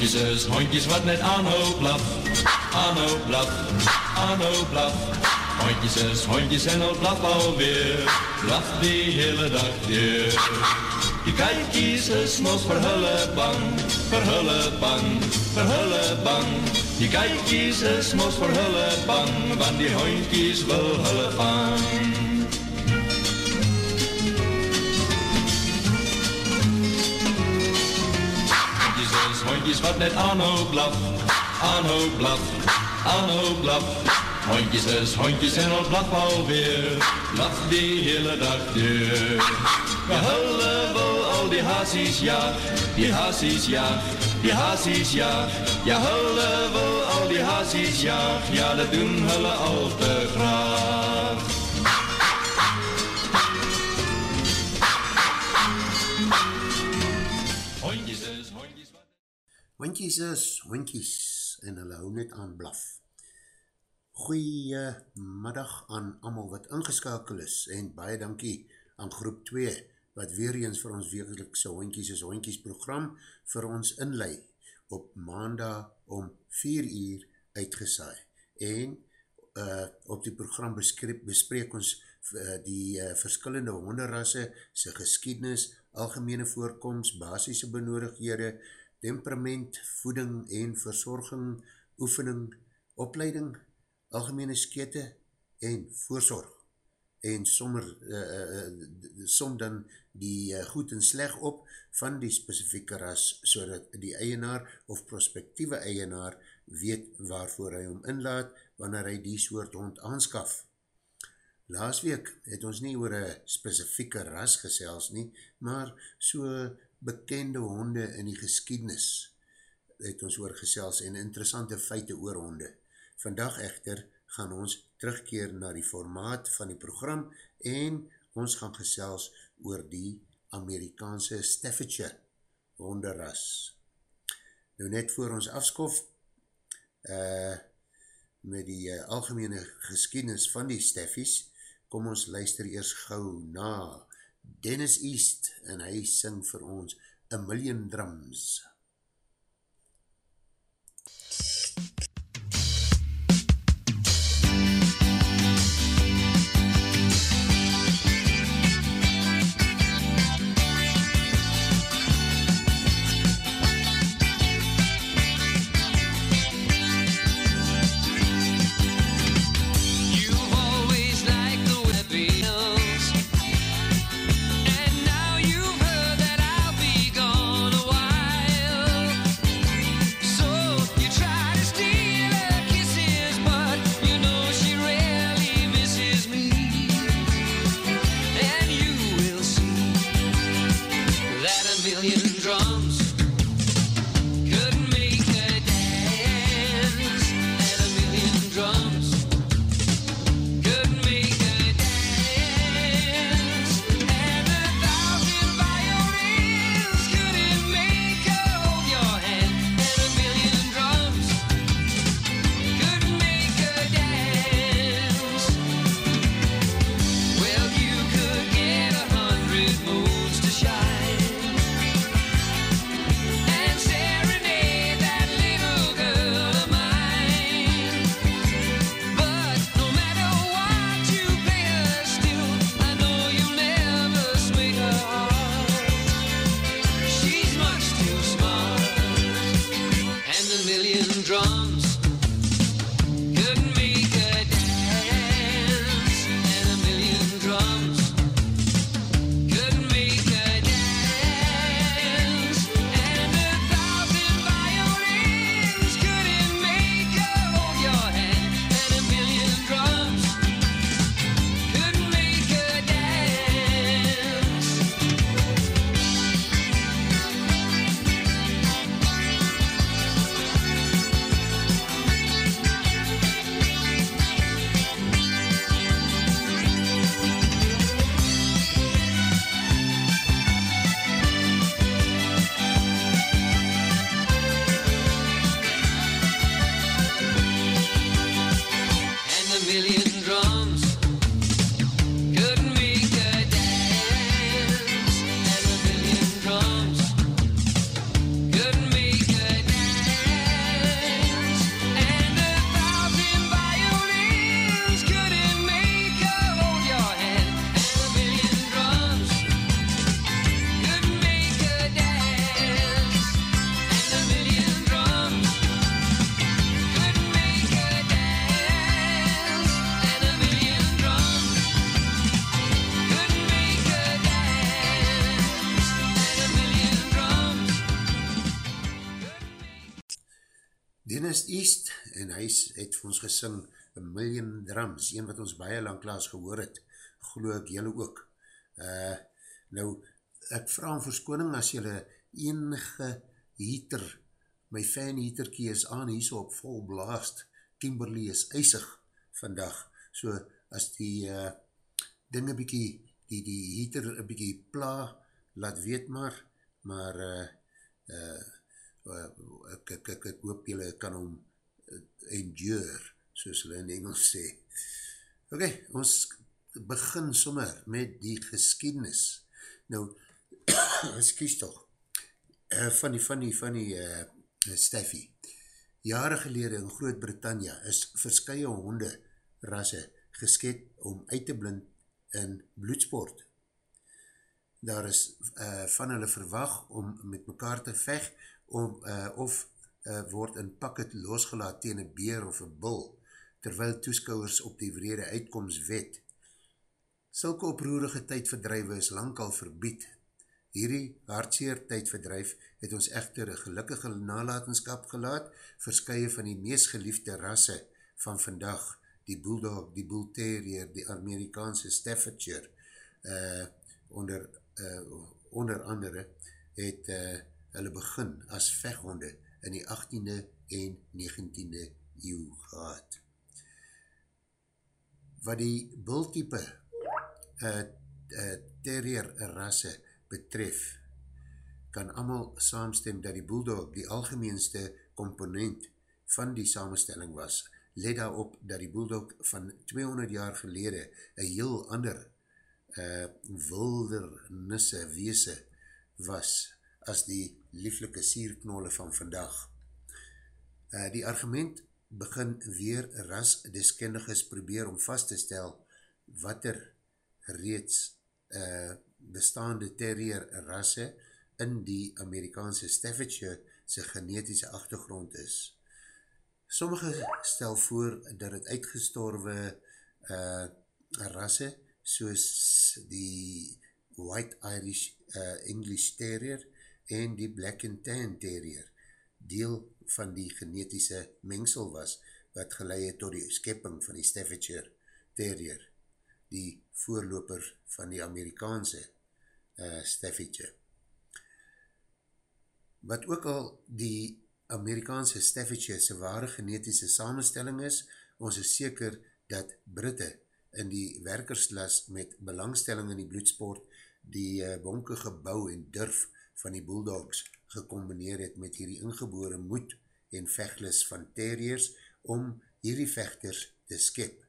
Hondjes hondjes wat net aanhoop blaf. Aanhoop blaf, aanhoop blaf. Hondjes hondjes en al blaf alweer. Blaf die hele dag weer. Die kijkies is mos verhullen bang. Verhullen bang, verhullen bang. Die kijkies is mos verhullen bang. Want die hondjes wil hulle vang. Hondjes wat net aanhou blaf, aanhou blaf, aanhou blaf. Hondjes is hondjes en al blaf alweer, blaf die hele dag deur. We hullen wil al die hazies ja, die hazies ja, die hazies ja. Ja hullen wil al die hazies ja, ja dat doen hulle al te graag. Hondjies is hondjies en hulle hou net aan blaf. Goeie middag aan amal wat ingeskakel is en baie dankie aan groep 2 wat weer eens vir ons wekelikse hondjies is hondjies program vir ons inlei op maandag om 4 uur uitgesaai. En uh, op die program bespreek, bespreek ons uh, die uh, verskillende honderrasse, sy geskiednis, algemene voorkomst, basisse benodighede, temperament, voeding en verzorging, oefening, opleiding, algemene skete en voorzorg. En sommer, uh, uh, som dan die uh, goed en sleg op van die specifieke ras, so dat die eienaar of prospectieve eienaar weet waarvoor hy hom inlaat, wanneer hy die soort hond aanskaf. Laas week het ons nie oor een specifieke ras gesels nie, maar so bekende honde in die geskiednis het ons oorgesels en interessante feite oor honde. Vandag echter gaan ons terugkeer na die formaat van die program en ons gaan gesels oor die Amerikaanse Staffordshire honderras. Nou net voor ons afskof uh, met die uh, algemene geskiednis van die Staffies, kom ons luister eers gauw na Dennis East en hy sing vir ons A Million Drums. Ons gesing A Million Drums, een wat ons baie lang klaas gehoor het, geloof ek jylle ook. Uh, nou, ek vraag om verskoning as jylle enige heater, my fan heaterkie is aan, hier so op vol blaast, Kimberley is eisig vandag, so as die uh, dinge bykie, die, die heater bykie pla, laat weet maar, maar uh, uh, uh, ek, ek, ek, ek hoop julle kan uh, endure, soos hulle in Engels sê. Ok, ons begin sommer met die geskiednis. Nou, excuse toch, uh, van die, van die, van die uh, Steffi. Jare gelede in Groot-Brittannia is verskye honde rasse gesket om uit te blind in bloedsport daar is uh, van hulle verwag om met mekaar te veg om, uh, of uh, word in pakket losgelaat tegen een beer of een bul, terwyl toeskouwers op die vrede uitkomst wet. Sulke oproerige tydverdrijwe is lang al verbied. Hierdie hartseer tydverdrijf het ons echter een gelukkige nalatenskap gelaat, verskye van die meest geliefde rasse van vandag, die bulldog, die bull terrier, die Amerikaanse Staffordshire, uh, onder uh, onder andere het uh, hulle begin as vechhonde in die 18e en 19e eeuw gehad. Wat die bultype uh, uh, terrier rasse betref, kan amal saamstem dat die bulldog die algemeenste komponent van die samenstelling was, let daarop dat die bulldog van 200 jaar gelede een heel ander uh, wildernisse weese was as die lieflike sierknolle van vandag. Uh, die argument begin weer rasdeskendiges probeer om vast te stel wat er reeds uh, bestaande terrier rasse in die Amerikaanse Staffordshire sy genetische achtergrond is. Sommige stel voor dat het uitgestorwe uh, rasse soos die White Irish uh, English Terrier en die Black and Tan Terrier deel van die genetische mengsel was wat geleid tot die skepping van die Staffordshire Terrier, die voorloper van die Amerikaanse uh, Staffordshire. Wat ook al die Amerikaanse Staffordshire sy ware genetische samenstelling is, ons is seker dat Britte in die werkerslas met belangstelling in die bloedsport die uh, bonke gebouw en durf van die bulldogs gecombineer het met hierdie ingebore moed en vechtlis van terriers om hierdie vechters te skep.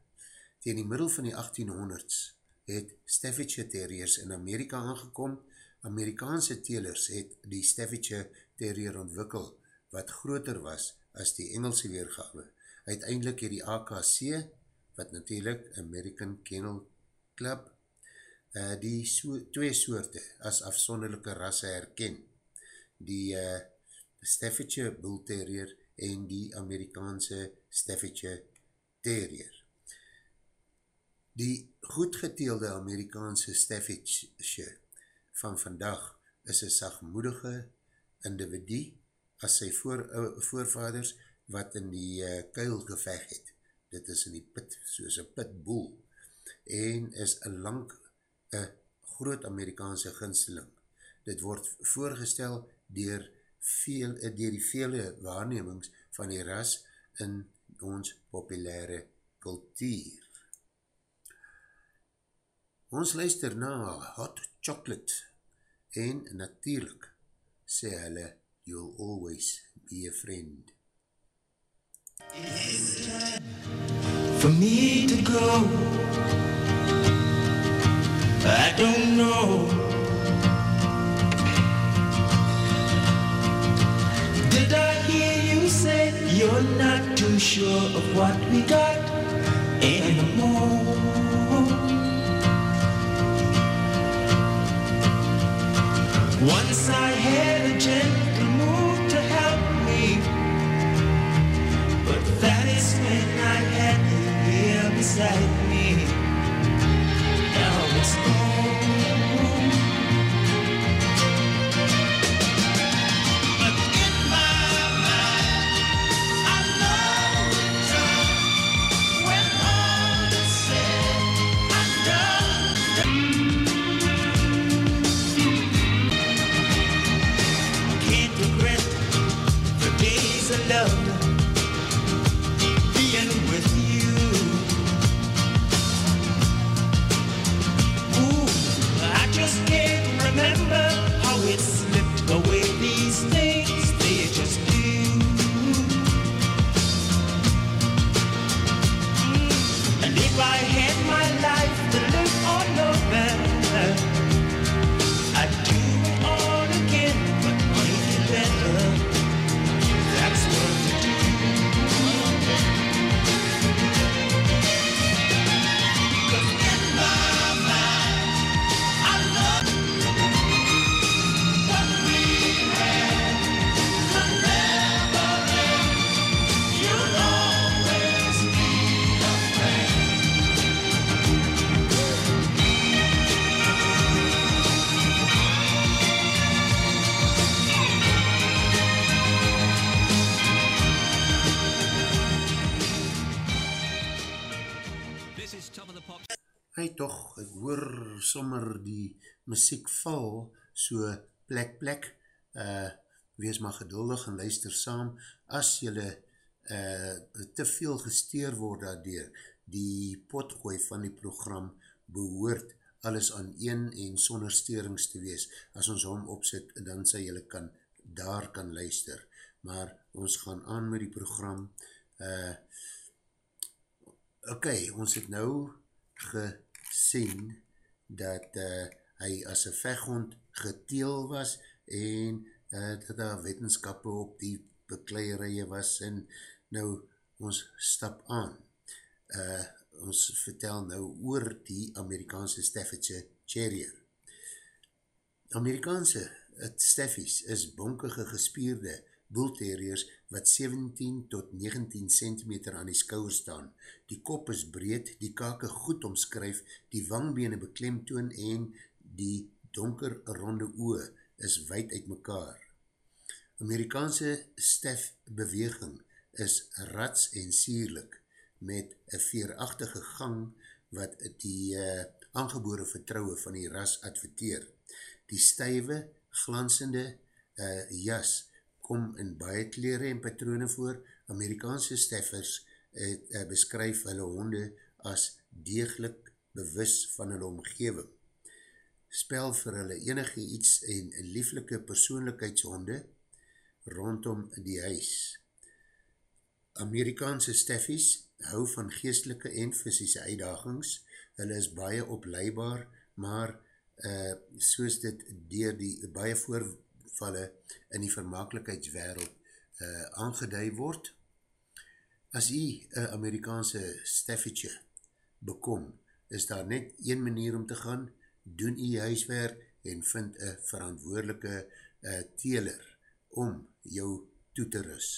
Tegen die middel van die 1800s het Staffordshire terriers in Amerika aangekom. Amerikaanse telers het die Staffordshire terrier ontwikkel wat groter was as die Engelse weergawe. Uiteindelik het die AKC wat natuurlijk American Kennel Club uh, die so, twee soorte as afsonderlijke rasse herken. Die uh, Staffordshire Bull Terrier en die Amerikaanse Staffordshire Terrier. Die goedgeteelde Amerikaanse Staffordshire van vandag is een sagmoedige individu as sy voor, uh, voorvaders wat in die uh, kuil geveg het dit is in die pit, soos een pitboel, en is een lang, een groot Amerikaanse ginsteling. Dit word voorgestel dier, veel, dier die vele waarnemings van die ras in ons populaire kultuur. Ons luister na Hot Chocolate en natuurlijk sê hulle, you'll always be a friend. It's time for me to go. I don't know. Did I hear you say you're not too sure of what we got? Once I had a gentle move to help me. But that is when I had you here beside me. Now it's muziek val, so plek plek, uh, wees maar geduldig en luister saam, as jylle uh, te veel gesteer word daardoor, die potgooi van die program behoort alles aan een en sonder sterings te wees. As ons hom opzet, dan sy jylle kan, daar kan luister. Maar ons gaan aan met die program. Uh, ok, ons het nou gesien dat uh, hy as een vechthond geteel was en uh, dat daar wetenskap op die bekleierije was en nou ons stap aan. Uh, ons vertel nou oor die Amerikaanse Staffordshire Terrier. Amerikaanse Staffies is bonkige gespierde boelterriers wat 17 tot 19 cm aan die skouwer staan. Die kop is breed, die kake goed omskryf, die wangbene beklemtoon en die donker ronde oe is wijd uit mekaar. Amerikaanse stef beweging is rats en sierlik met een veerachtige gang wat die uh, aangebore vertrouwe van die ras adverteer. Die stuive, glansende uh, jas kom in baie kleren en patrone voor. Amerikaanse steffers het, uh, beskryf hulle honde as deeglik bewus van hulle omgeving. Spel vir hulle enige iets en lieflike persoonlikheidshonde rondom die huis. Amerikaanse steffies hou van geestelike en fysische uitdagings. Hulle is baie opleibaar, maar uh, soos dit dier die baie voorvalle in die vermakelijkheidswereld uh, aangeduid word. As jy een Amerikaanse steffetje bekom, is daar net een manier om te gaan, doen jy huiswerk en vind een verantwoordelike uh, teler om jou toe te rus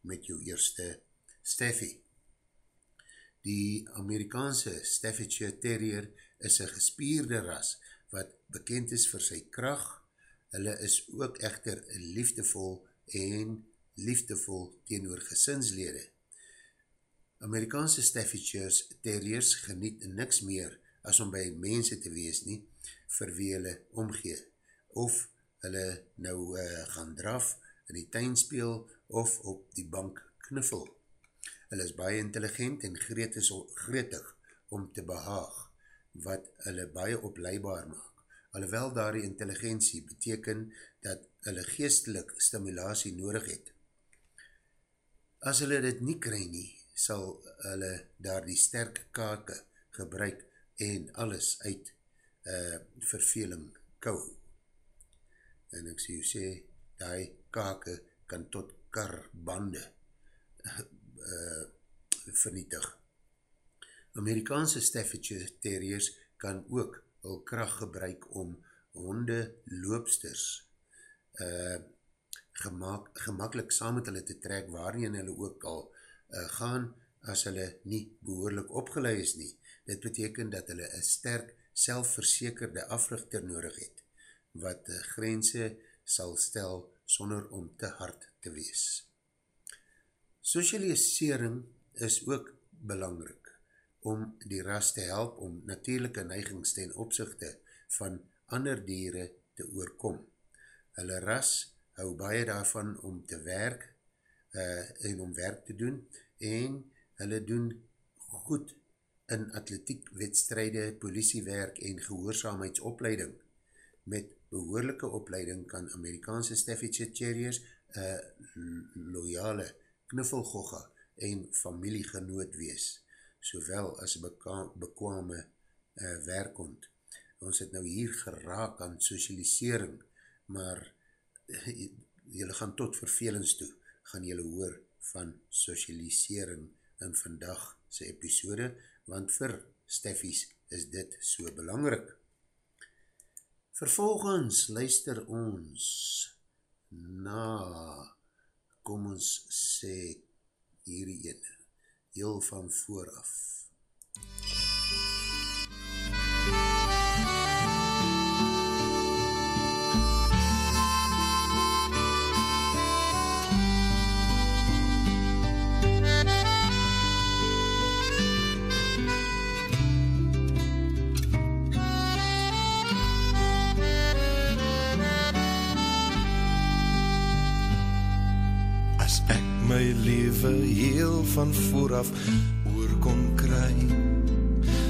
met jou eerste steffie. Die Amerikaanse Staffordshire Terrier is een gespierde ras wat bekend is vir sy kracht. Hulle is ook echter liefdevol en liefdevol teenoor gesinslede. Amerikaanse Staffordshire Terriers geniet niks meer as om by mense te wees nie vir wie hulle omgee. Of hulle nou uh, gaan draf, in die tuin speel of op die bank knuffel. Hulle is baie intelligent en gretig, gretig om te behaag, wat hulle baie opleibaar maak. Alhoewel daar die intelligentie beteken dat hulle geestelik stimulatie nodig het. As hulle dit nie kry nie, sal hulle daar die sterke kake gebruik en alles uit uh, verveling kou. En ek sê, sê, die kake kan tot karbande uh, vernietig. Amerikaanse Staffordshire Terriers kan ook hul kracht gebruik om honde loopsters uh, gemak, gemakkelijk saam met hulle te trek waarin hulle ook al uh, gaan as hulle nie behoorlik opgeleid is nie. Dit beteken dat hulle een sterk selfverzekerde africhter nodig het, wat uh, grense sal stel sonder om te hard te wees. Socialisering is ook belangrijk om die ras te help om natuurlijke neigings ten opzichte van ander dieren te oorkom. Hulle ras hou baie daarvan om te werk uh, en om werk te doen en hulle doen goed in atletiek wedstrijde, politiewerk en gehoorzaamheidsopleiding. Met behoorlijke opleiding kan Amerikaanse Staffordshire Terriers uh, loyale knuffelgogga en familiegenoot wees, sowel as bekwame uh, werkond. Ons het nou hier geraak aan socialisering, maar uh, jylle gaan tot vervelings toe, gaan jylle hoor van socialisering in vandag sy episode, want vir Steffies is dit so belangrik. Vervolgens luister ons na, kom ons sê, hierdie ene, heel van vooraf. my heel van vooraf oor kon kry.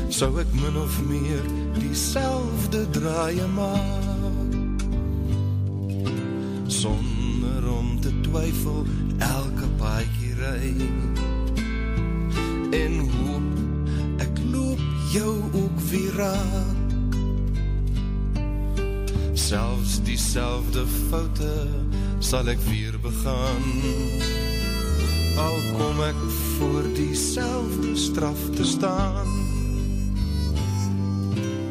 Sou ek min of meer die selfde draaie maak? Sonder om te twyfel elke paaikie ry. En hoop ek loop jou ook weer raak. Selfs die selfde foute sal ek weer begaan Al kom ek voor die selfde straf te staan.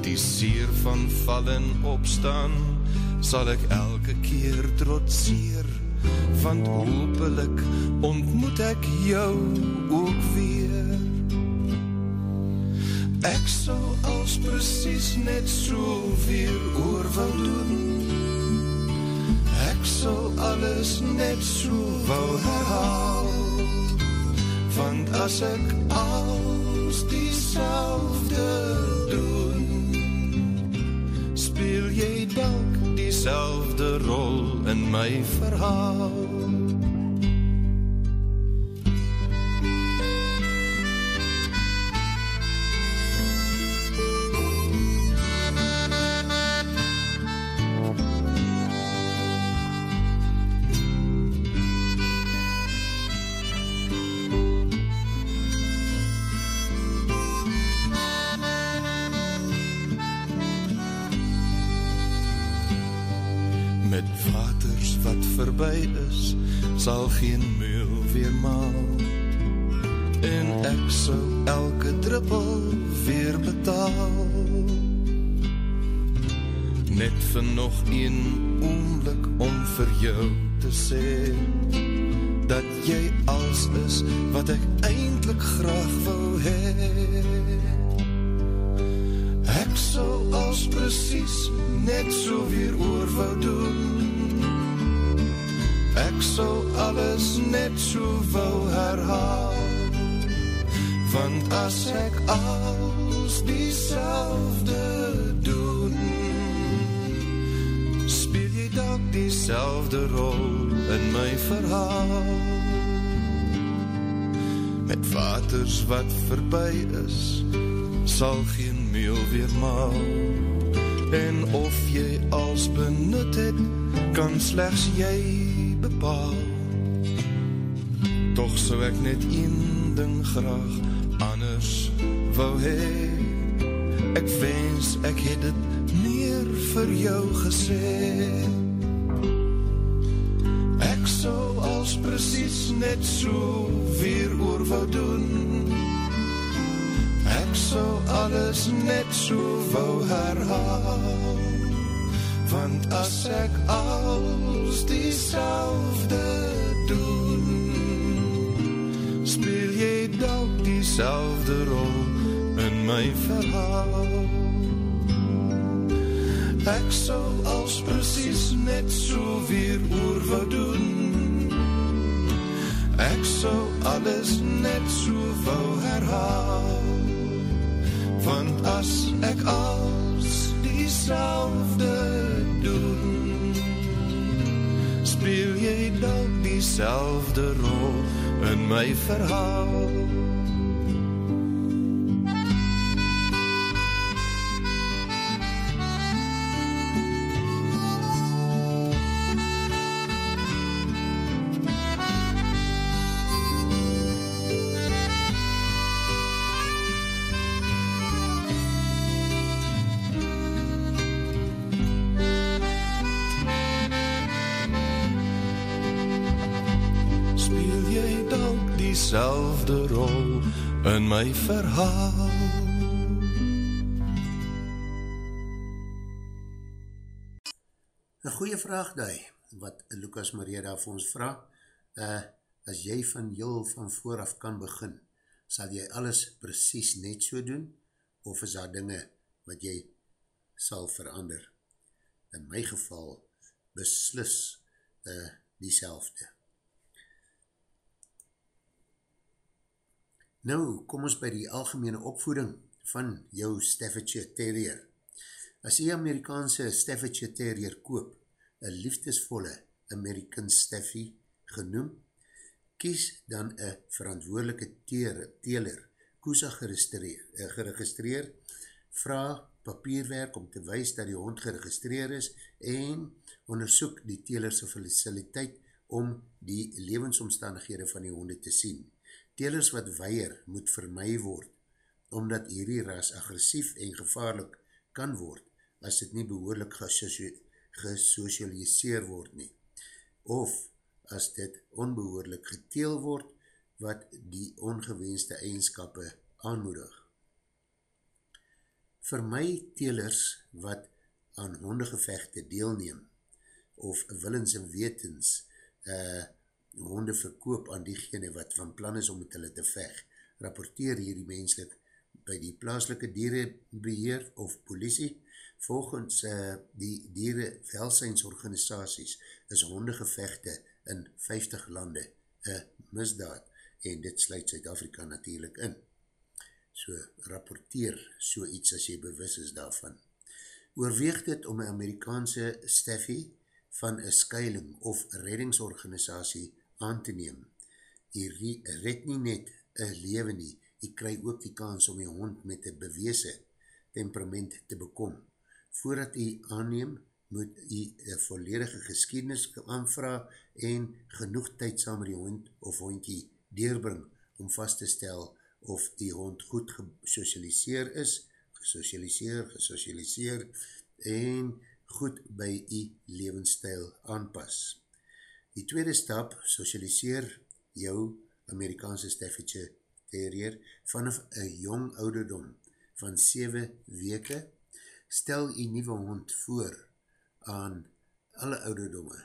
Die sier van val en opstaan Sal ek elke keer trotseer Want hopelik ontmoet ek jou ook weer. Ek sal als precies net so weer oor wil doen. Ek sal alles net so wou herhaal Want as ek als die selfde doen Speel jy dank die selfde rol in my verhaal geen meel weer maal en ek sal elke druppel weer betaal. Net vir nog een oomblik om vir jou te sê dat jy als is wat ek eindelijk graag wou hee ek sal als precies net so weer oor wou doen Ek sal alles net so wou herhaal. Want as ek als die selfde doen Speel jy dat die selfde rol in my verhaal. Met waters wat verby is Sal geen meel weer maal. En of jy als benut het Kan slechts jy bepaal Toch sou ek net een ding graag anders wou hee Ek wens ek het het meer vir jou gesê Ek sou als precies net so weer oor wou doen. Ek sou alles net so wou herhaal Want as ek als die selfde doen Speel jy dan die selfde rol in my verhaal. Ek sal als precies net so weer oor wat doen. Ek sal alles net so wou herhaal. Want as ek als selfde rol in my verhaal in my verhaal. Een goeie vraag daai, wat Lucas Maria daar vir ons vraag, uh, as jy van jou van vooraf kan begin, sal jy alles precies net so doen, of is daar dinge wat jy sal verander? In my geval, beslis uh, die selfde. Nou, kom ons by die algemene opvoeding van jou Staffordshire Terrier. As jy Amerikaanse Staffordshire Terrier koop, een liefdesvolle American Staffy genoem, Kies dan een verantwoordelike teler, koesa geregistreer, geregistreer, vraag papierwerk om te wees dat die hond geregistreer is en onderzoek die telerse faciliteit om die levensomstandighede van die honde te sien. Telers wat weier moet vermy word, omdat hierdie ras agressief en gevaarlik kan word, as dit nie behoorlik gesocialiseer word nie. Of as dit onbehoorlik geteel word, wat die ongewenste eigenskappe aanmoedig. My telers wat aan hondegevechte deelneem, of willens en wetens uh, honde verkoop aan diegene wat van plan is om met hulle te vecht, rapporteer hierdie menslik by die plaaslike dierenbeheer of politie. Volgens uh, die dierenwelsynsorganisaties is hondegevechte in 50 lande een misdaad en dit sluit Zuid-Afrika natuurlijk in. So rapporteer so iets as jy bewus is daarvan. Oorweeg dit om een Amerikaanse staffie van een skuiling of reddingsorganisatie aan te neem. Jy red nie net een leven nie, jy kry ook die kans om jy hond met een beweese temperament te bekom. Voordat jy aanneem, moet jy een volledige geschiedenis aanvraag en genoeg tyd saam met die hond of hondkie deurbring om vast te stel of die hond goed gesocialiseer is, gesocialiseer, gesocialiseer en goed by die levensstijl aanpas. Die tweede stap, socialiseer jou Amerikaanse Staffordshire Terrier vanaf een jong ouderdom van 7 weke. Stel die nieuwe hond voor aan alle ouderdomme.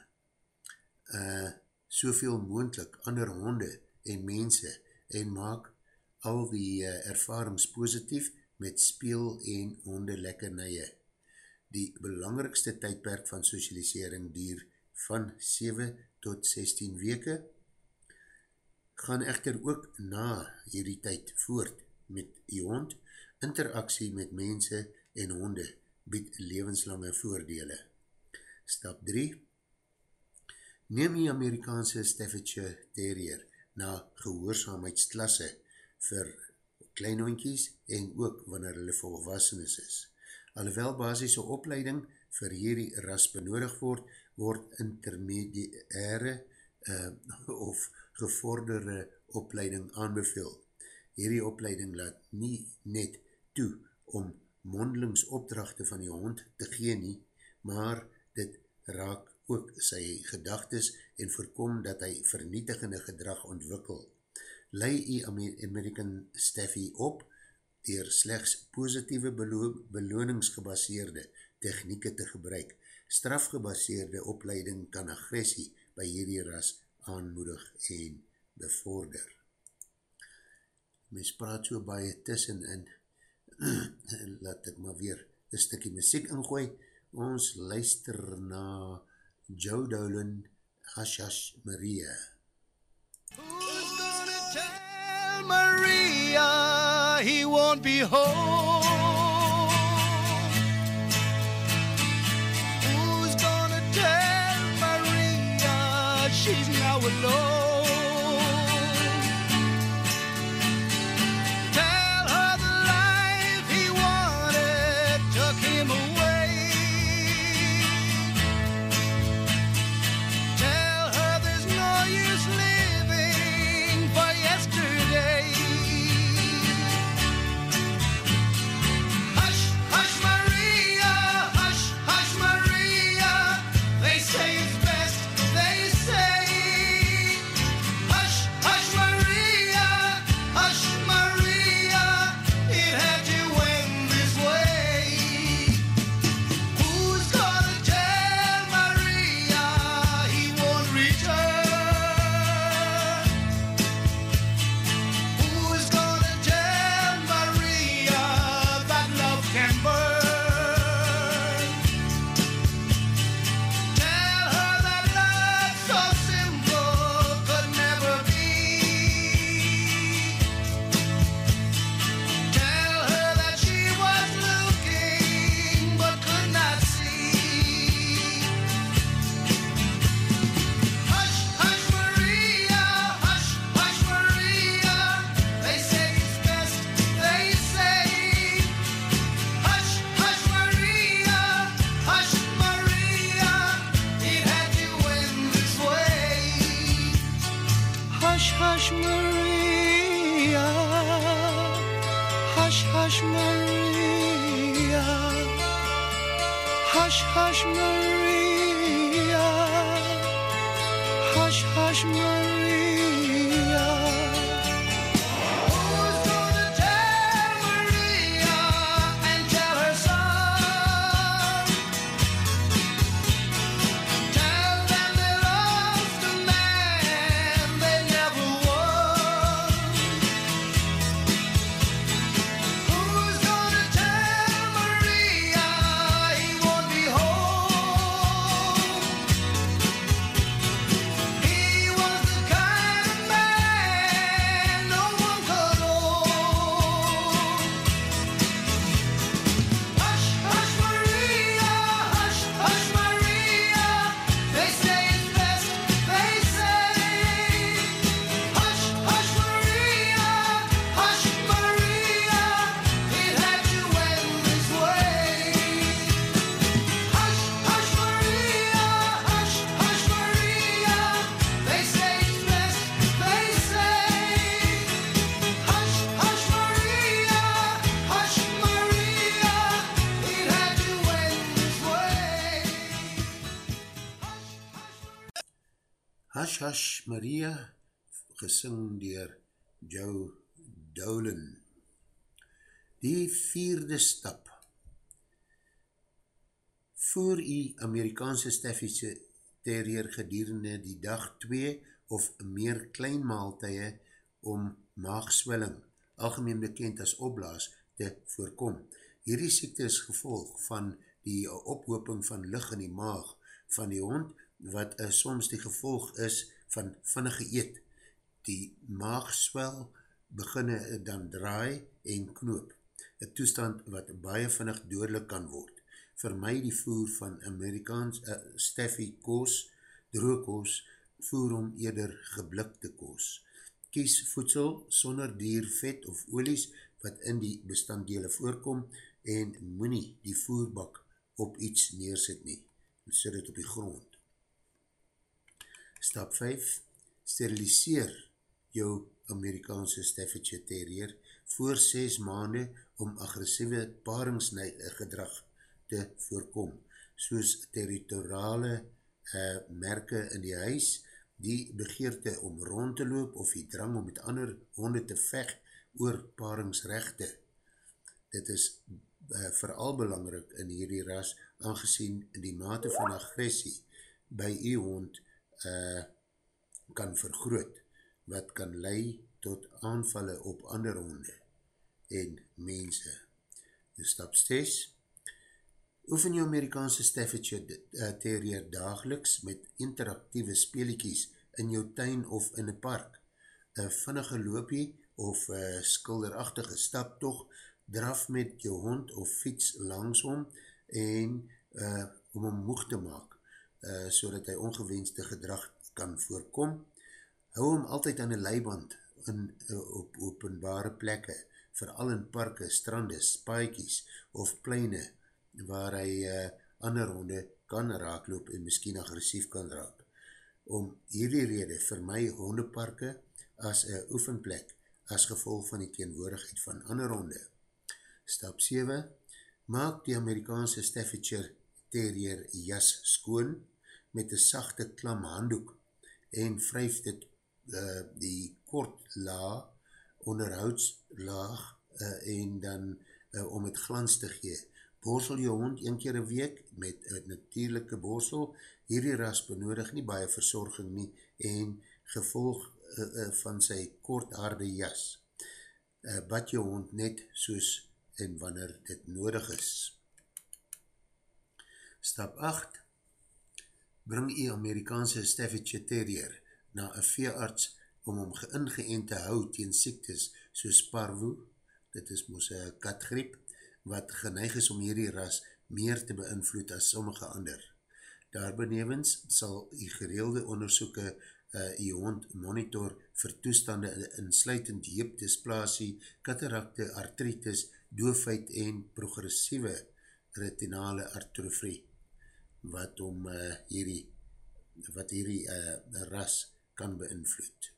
Uh, soveel moendlik ander honde en mense en maak al die uh, ervarings positief met speel en honde lekkernie. Die belangrikste tydperk van socialisering dier van 7 tot 16 weke gaan echter ook na hierdie tyd voort met die hond, interaksie met mense en honde bied levenslange voordele. Stap 3 Neem die Amerikaanse Staffordshire Terrier na gehoorzaamheidsklasse vir kleinhondjies en ook wanneer hulle volwassenes is. Alhoewel basisse opleiding vir hierdie ras benodig word, word intermediaire uh, of gevorderde opleiding aanbeveel. Hierdie opleiding laat nie net toe om mondelingsopdrachte van die hond te gee nie, maar dit raak ook sy gedagtes en voorkom dat hy vernietigende gedrag ontwikkel. Lei die American Staffy op dier slechts positieve belo beloningsgebaseerde technieke te gebruik. Strafgebaseerde opleiding kan agressie by hierdie ras aanmoedig en bevorder. Mens praat so baie tussen en laat ek maar weer een stukkie muziek ingooi. Ons luister na Joe Dolan, Hush Maria. Who's gonna tell Maria he won't be home? Hush, hush, Maria. Hush, hush, Maria. Hush Maria, gesing dier Joe Dolan. Die vierde stap. Voer u Amerikaanse Staffordshire Terrier gedurende die dag 2 of meer klein maaltuie om maagswelling, algemeen bekend as opblaas, te voorkom. Hierdie siekte is gevolg van die ophoping van lig in die maag van die hond, wat uh, soms die gevolg is van vinnige eet. Die maagswel beginne uh, dan draai en knoop, een toestand wat baie vinnig doodlik kan word. Vermy die voer van Amerikaans uh, staffy koos, droogkoos, voer om eerder geblikte koos. Kies voedsel sonder dier, vet of olies wat in die bestanddele voorkom en moet die voerbak op iets neersit nie. Sit het op die grond. Stap 5. Steriliseer jou Amerikaanse Staffordshire Terrier voor 6 maande om agressieve paringsgedrag te voorkom, soos territoriale uh, merke in die huis, die begeerte om rond te loop of die drang om met ander honde te vecht oor paringsrechte. Dit is uh, vooral belangrik in hierdie ras, aangezien die mate van agressie by die hond uh, kan vergroot, wat kan lei tot aanvalle op ander honde en mense. Dus stap 6. Oefen jou Amerikaanse Staffordshire uh, Terrier dageliks met interactieve speeliekies in jou tuin of in een park. Een vinnige loopie of uh, skilderachtige staptocht draf met jou hond of fiets langsom en uh, om hom moeg te maak, uh, so dat hy ongewenste gedrag kan voorkom. Hou hom altyd aan een leiband in, uh, op openbare plekke, vooral in parke, strande, spaakies of pleine, waar hy uh, ander honde kan raakloop en miskien agressief kan raak. Om hierdie rede vir my hondeparke as een oefenplek as gevolg van die teenwoordigheid van ander honde. Stap 7. Maak die Amerikaanse Staffordshire Terrier jas skoon met een sachte klam handdoek en wryf dit uh, die kort la, onderhoudslaag uh, en dan uh, om het glans te gee. Borsel jou hond een keer een week met een natuurlijke borsel. Hierdie ras benodig nie baie verzorging nie en gevolg uh, uh, van sy kort harde jas. Uh, bad jou hond net soos en wanneer dit nodig is. Stap 8 Bring jy Amerikaanse Staffordshire Terrier na een veearts om hom ingeënt te hou teen siektes soos parvo, dit is moos een katgriep, wat geneig is om hierdie ras meer te beïnvloed as sommige ander. Daarbenevens sal die gereelde onderzoeke uh, die hond monitor vir toestande insluitend heepdysplasie, katarakte, artritis, doofheid en progressieve retinale artrofie wat om uh, hierdie wat hierdie uh, ras kan beïnvloed.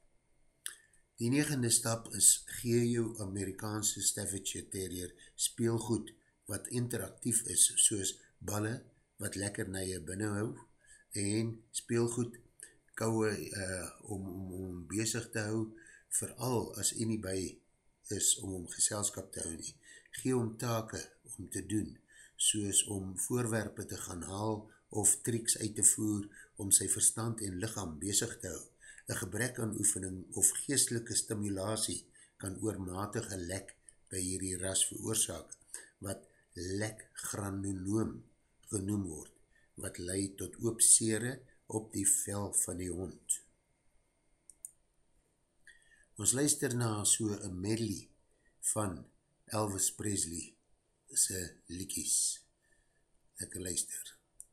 Die negende stap is gee jou Amerikaanse Staffordshire Terrier speelgoed wat interactief is soos balle, wat lekker na je binnen hou en speelgoed kouwe uh, om, om, om bezig te hou, vooral as jy nie by is om om geselskap te hou nie. Gee om take om te doen, soos om voorwerpe te gaan haal of triks uit te voer om sy verstand en lichaam bezig te hou. Een gebrek aan oefening of geestelike stimulatie kan oormatige lek by hierdie ras veroorzaak, wat lek granuloom genoem word, wat leid tot oopsere op die vel van die hond. Ons luister na so een medley van Elvis Presley se liekies. Ek luister.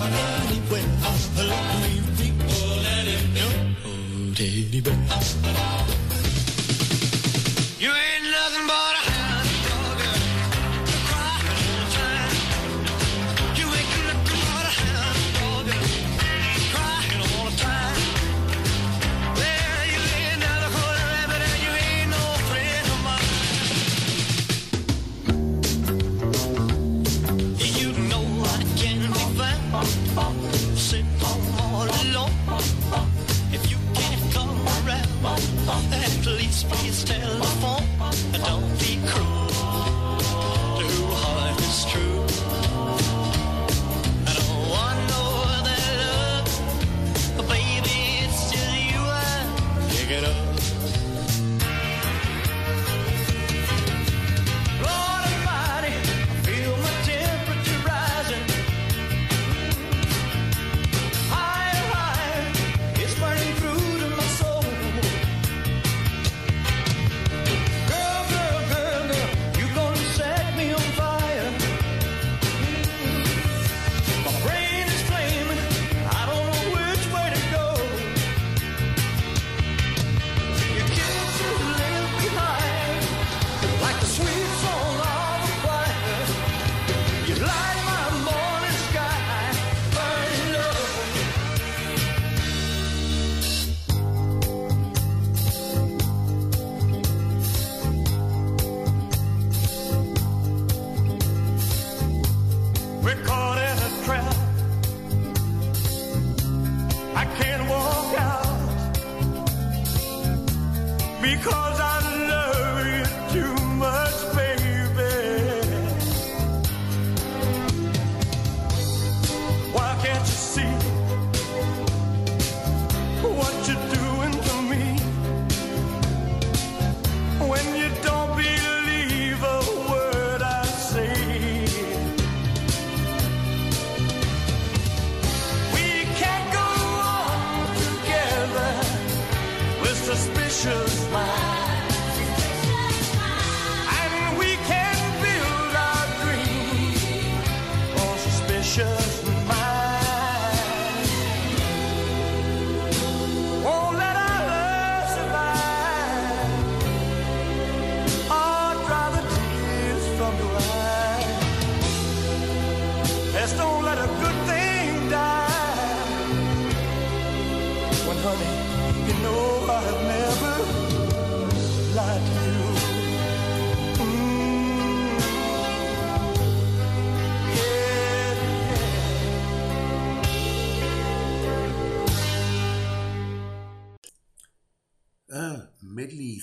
my teddy bear. Oh. Oh, teddy bear.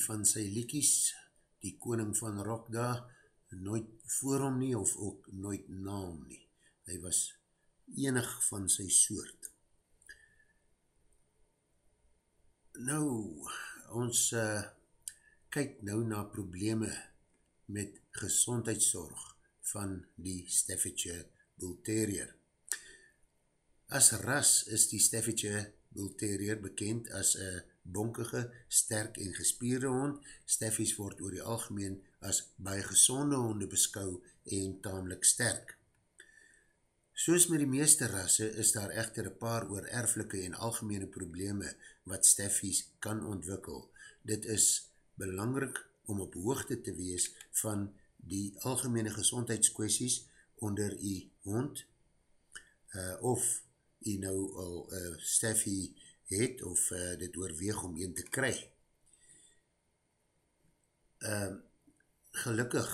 Van sy liekies, die koning van rock daar, nooit voor hom nie, of ook nooit na hom nie. Hy was enig van sy soort. Nou, ons uh, kyk nou na probleme met gezondheidszorg van die Staffordshire Bull Terrier. As ras is die Staffordshire Bull Terrier bekend as een bonkige, sterk en gespierde hond. Steffies word oor die algemeen as baie gezonde honde beskou en tamelijk sterk. Soos met die meeste rasse is daar echter een paar oor erflike en algemene probleme wat Steffies kan ontwikkel. Dit is belangrik om op hoogte te wees van die algemene gezondheidskwesties onder die hond uh, of die nou al uh, Steffie het of uh, dit oorweeg om een te kry. Uh, gelukkig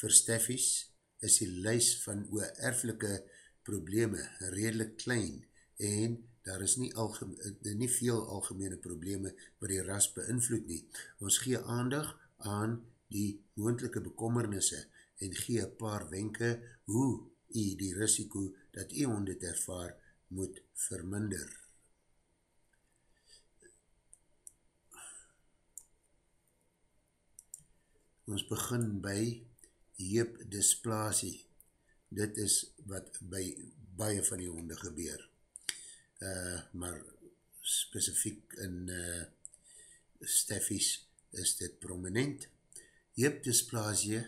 vir Steffies is die lys van oor erflike probleme redelijk klein en daar is nie, algemeen, nie veel algemene probleme wat die ras beïnvloed nie. Ons gee aandag aan die moendelike bekommernisse en gee een paar wenke hoe jy die risiko dat jy hond het ervaar moet verminder. Ons begin by heupdysplasie. Dit is wat by baie van die honde gebeur. Uh, maar specifiek in uh, steffies is dit prominent. Heupdysplasie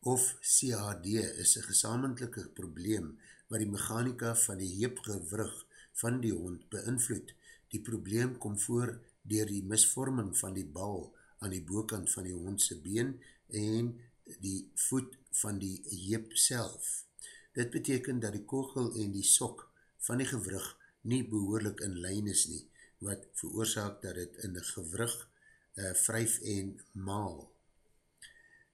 of CAD is een gesamentlijke probleem wat die mechanika van die heupgewrug van die hond beïnvloed. Die probleem kom voor dier die misvorming van die bal aan die boekant van die hondse been en die voet van die jeep self. Dit beteken dat die kogel en die sok van die gewrug nie behoorlik in lijn is nie, wat veroorzaak dat het in die gewrug uh, vryf en maal.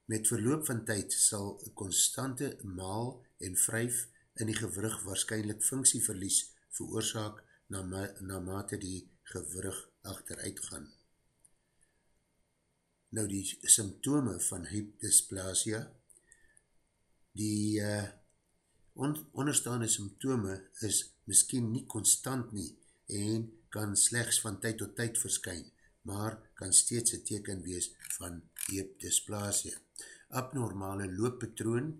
Met verloop van tyd sal constante maal en vryf in die gewrug waarschijnlijk funksieverlies veroorzaak na, na mate die gewrug achteruit gaan. Nou die symptome van hypdysplasia, die uh, on, onderstaande symptome is miskien nie constant nie en kan slechts van tyd tot tyd verskyn, maar kan steeds een teken wees van hypdysplasia. Abnormale looppatroon,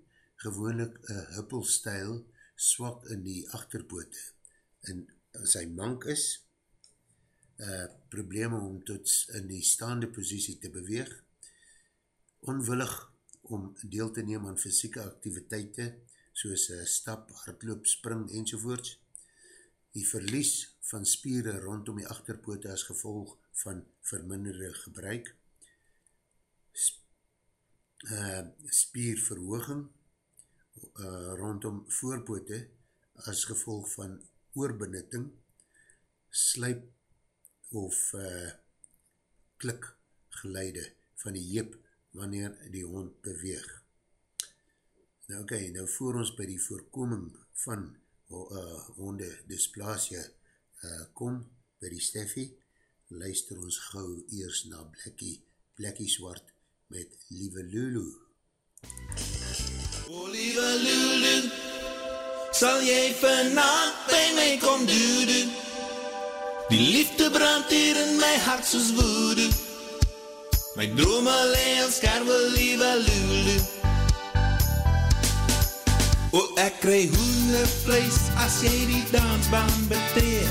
gewoonlik een huppelstijl, swak in die achterpoote. En as hy mank is, uh, probleme om tot in die staande posiesie te beweeg, onwillig om deel te neem aan fysieke activiteite, soos stap, hardloop, spring enzovoorts, die verlies van spieren rondom die achterpoote as gevolg van verminderde gebruik, sp uh, spierverhooging uh, rondom voorpoote as gevolg van oorbenutting, sluip of uh, klik geleide van die jeep wanneer die hond beweeg. Nou oké, okay, nou voor ons by die voorkoming van uh, honde dysplasia uh, kom by die Steffi, luister ons gauw eers na Blekkie, Blekkie Swart met Lieve Lulu. O Lieve Lulu, sal jy vannacht by my kom doedoe? Die liefde brand hier in my hart soos woede My drome lee als karwe lieve lulu O ek krij hoende vlees as jy die dansbaan betree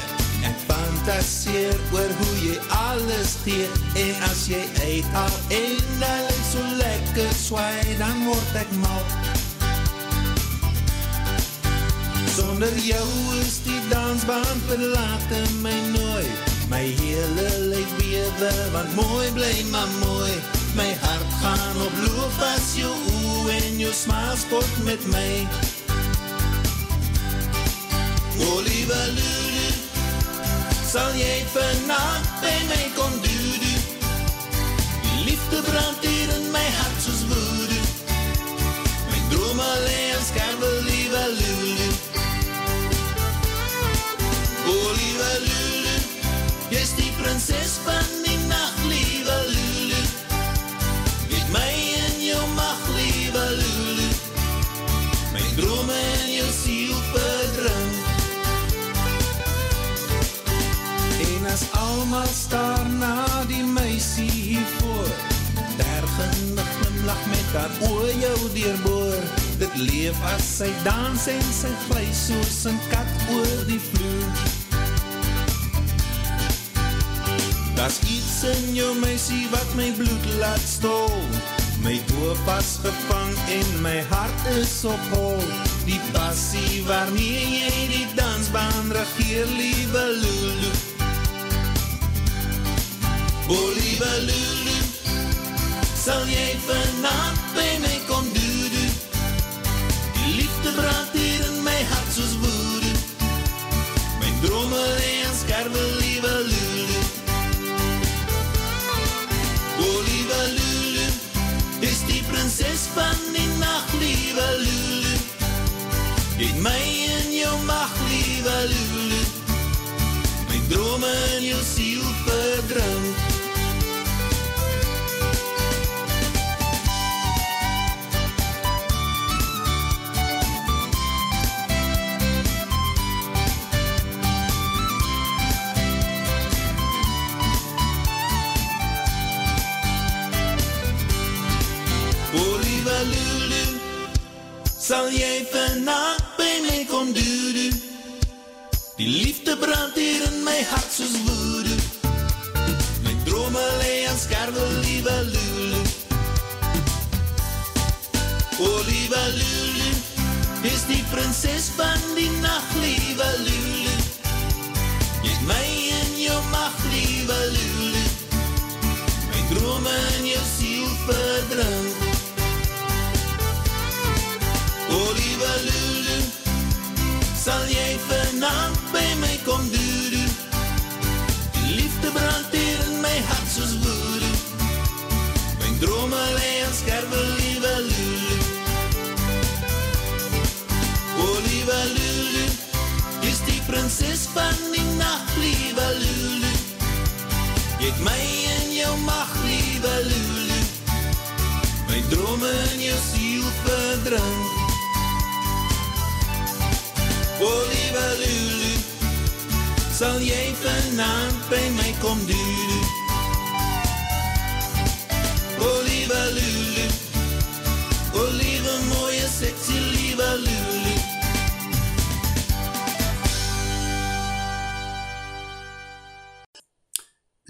Ek fantaseer oor hoe jy alles gee En as jy uithaal en dan so lekker swaai Dan word ek mal. Sonder jou is die dansbaan verlaten my nooi. My hele leef bewe, want mooi bly maar mooi. My hart gaan op loof as jou oe en jou smaal spot met my O lieve lulu, sal jy vannacht by my kom doedoe Die liefde brand hier in my hart soos woede My drome lee as karwe lieve lulu. Lieve Lulu Jy is die prinses van almal staar na die meisie hiervoor. Dergende glimlach met haar oor jou deurboor. Dit leef as sy dans en sy vlees soos een kat oor die vloer. Daar's iets in jou meisie wat my bloed laat stol. My doop was gevang en my hart is op hol. Die passie waarmee jy die dansbaan regeer, liewe Lulu O liewe Lulu Sal jy vanavond by my kom doedoe Die liefde brand hier in my hart soos woede My drome en skerwe liewe Lulu. O liewe Lulu Is die prinses van die nacht liewe Lulu. Het my in jou macht liewe Lulu. My drome in jou siel verdrink Sal jy vannacht by my kom doedoe Die liefde brand hier in my hart soos woede My drome lei aan skerwe liewe Lulu. O liewe Lulu Is die prinses van die nacht liewe Lulu? Jy het my in jou macht liewe Lulu. My drome in jou siel verdrink sal jy vanavond by my kom doedoe? Die liefde brand hier in my hart soos woede. My drome lei aan skerwe, liewe Lulu. O liewe Lulu, is die prinses van die nacht, liewe Lulu. Jy het my in jou macht, liewe Lulu. My drome in jou siel verdrink. O liewe Lulu, sal jy vanavond by my kom doedoe? O liewe Lulu, o liewe mooie sexy liewe Lulu.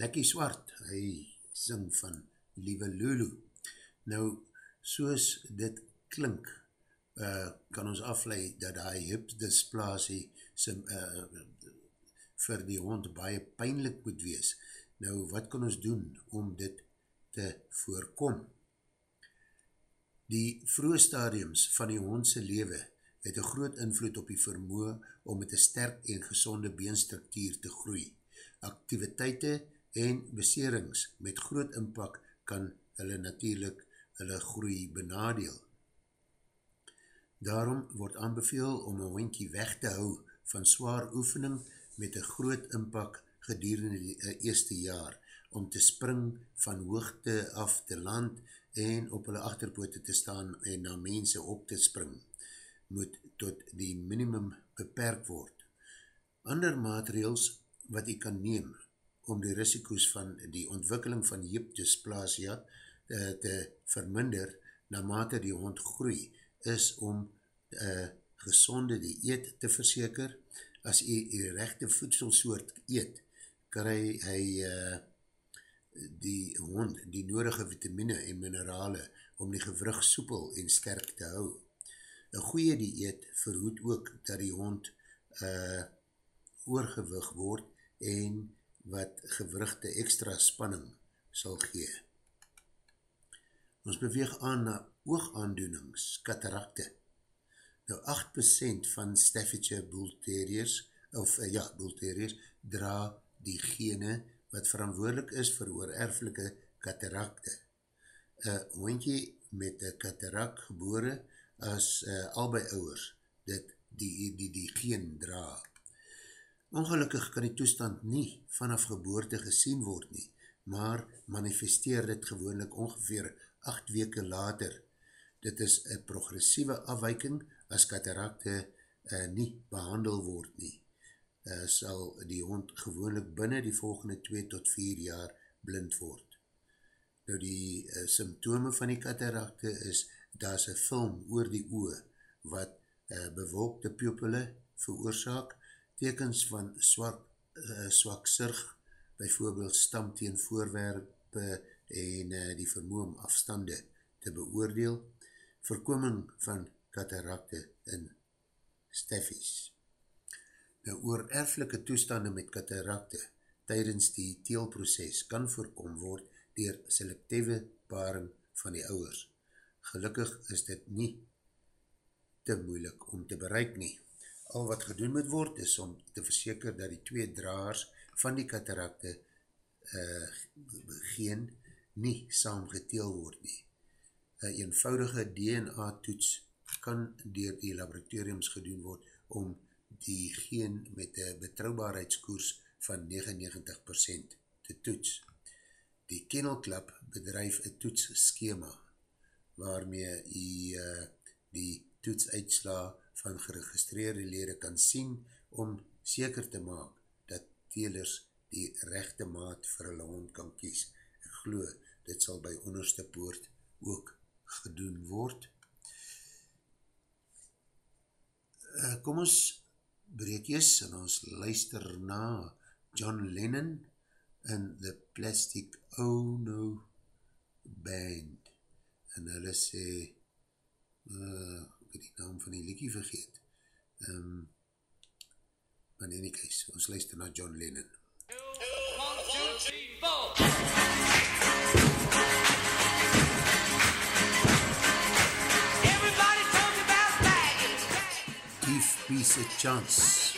Lekkie Swart, hy sing van Liewe Lulu. Nou, soos dit klink, uh, kan ons afleid dat hy hip dysplasie sim, uh, vir die hond baie pijnlik moet wees. Nou, wat kan ons doen om dit te voorkom? Die vroege stadiums van die hondse lewe het een groot invloed op die vermoe om met een sterk en gezonde beenstruktuur te groei. Activiteite en beserings met groot inpak kan hulle natuurlijk hulle groei benadeel. Daarom word aanbeveel om een hondkie weg te hou van zwaar oefening met een groot inpak gedurende die eerste jaar om te spring van hoogte af te land en op hulle achterpoote te staan en na mense op te spring moet tot die minimum beperk word. Ander maatregels wat jy kan neem om die risiko's van die ontwikkeling van heepdysplasia uh, te verminder na mate die hond groei, is om uh, gezonde dieet te verseker. As jy die rechte voedselsoort eet, kry hy uh, die hond die nodige vitamine en minerale om die gewrug soepel en sterk te hou. Een goeie dieet verhoed ook dat die hond uh, oorgewig word en wat gewrugte extra spanning sal gee. Ons beweeg aan na oogaandoenings, katarakte. Nou 8% van Staffordshire Bull Terriers, of uh, ja, Bull Terriers, dra die gene wat verantwoordelik is vir oorerflike katarakte. Een hondje met een katarak gebore as uh, albei ouwers dit die, die, die geen dra. Ongelukkig kan die toestand nie vanaf geboorte gesien word nie, maar manifesteer dit gewoonlik ongeveer 8 weke later. Dit is een progressieve afwijking as katarakte uh, nie behandel word nie. Uh, sal die hond gewoonlik binnen die volgende 2 tot 4 jaar blind word. Nou die uh, symptome van die katarakte is, daar is een film oor die oe, wat uh, bewolkte pupille veroorzaak, tekens van swak, uh, swak sirg, byvoorbeeld stam teen voorwerpe en uh, die vermoe om afstande te beoordeel, voorkoming van katarakte in steffies. Nou, oor erflike toestande met katarakte tydens die teelproces kan voorkom word dier selectieve paring van die ouwers. Gelukkig is dit nie te moeilik om te bereik nie. Al wat gedoen moet word is om te verseker dat die twee draars van die katarakte uh, geen nie saam geteel word nie. Een eenvoudige DNA toets kan dier die laboratoriums gedoen word om die geen met een betrouwbaarheidskoers van 99% te toets. Die Kennel Club bedrijf een toetsschema waarmee jy uh, die toetsuitsla van geregistreerde lede kan sien om seker te maak dat telers die rechte maat vir hulle hond kan kies. Ek glo, dit sal by onderste poort ook gedoen word. Uh, kom ons breek ees en ons luister na John Lennon in The Plastic Ono Band. En hulle sê uh, ek het die naam van die liekie vergeet. Um, maar in die case, ons luister na John Lennon. One, two, three, four peace a chance.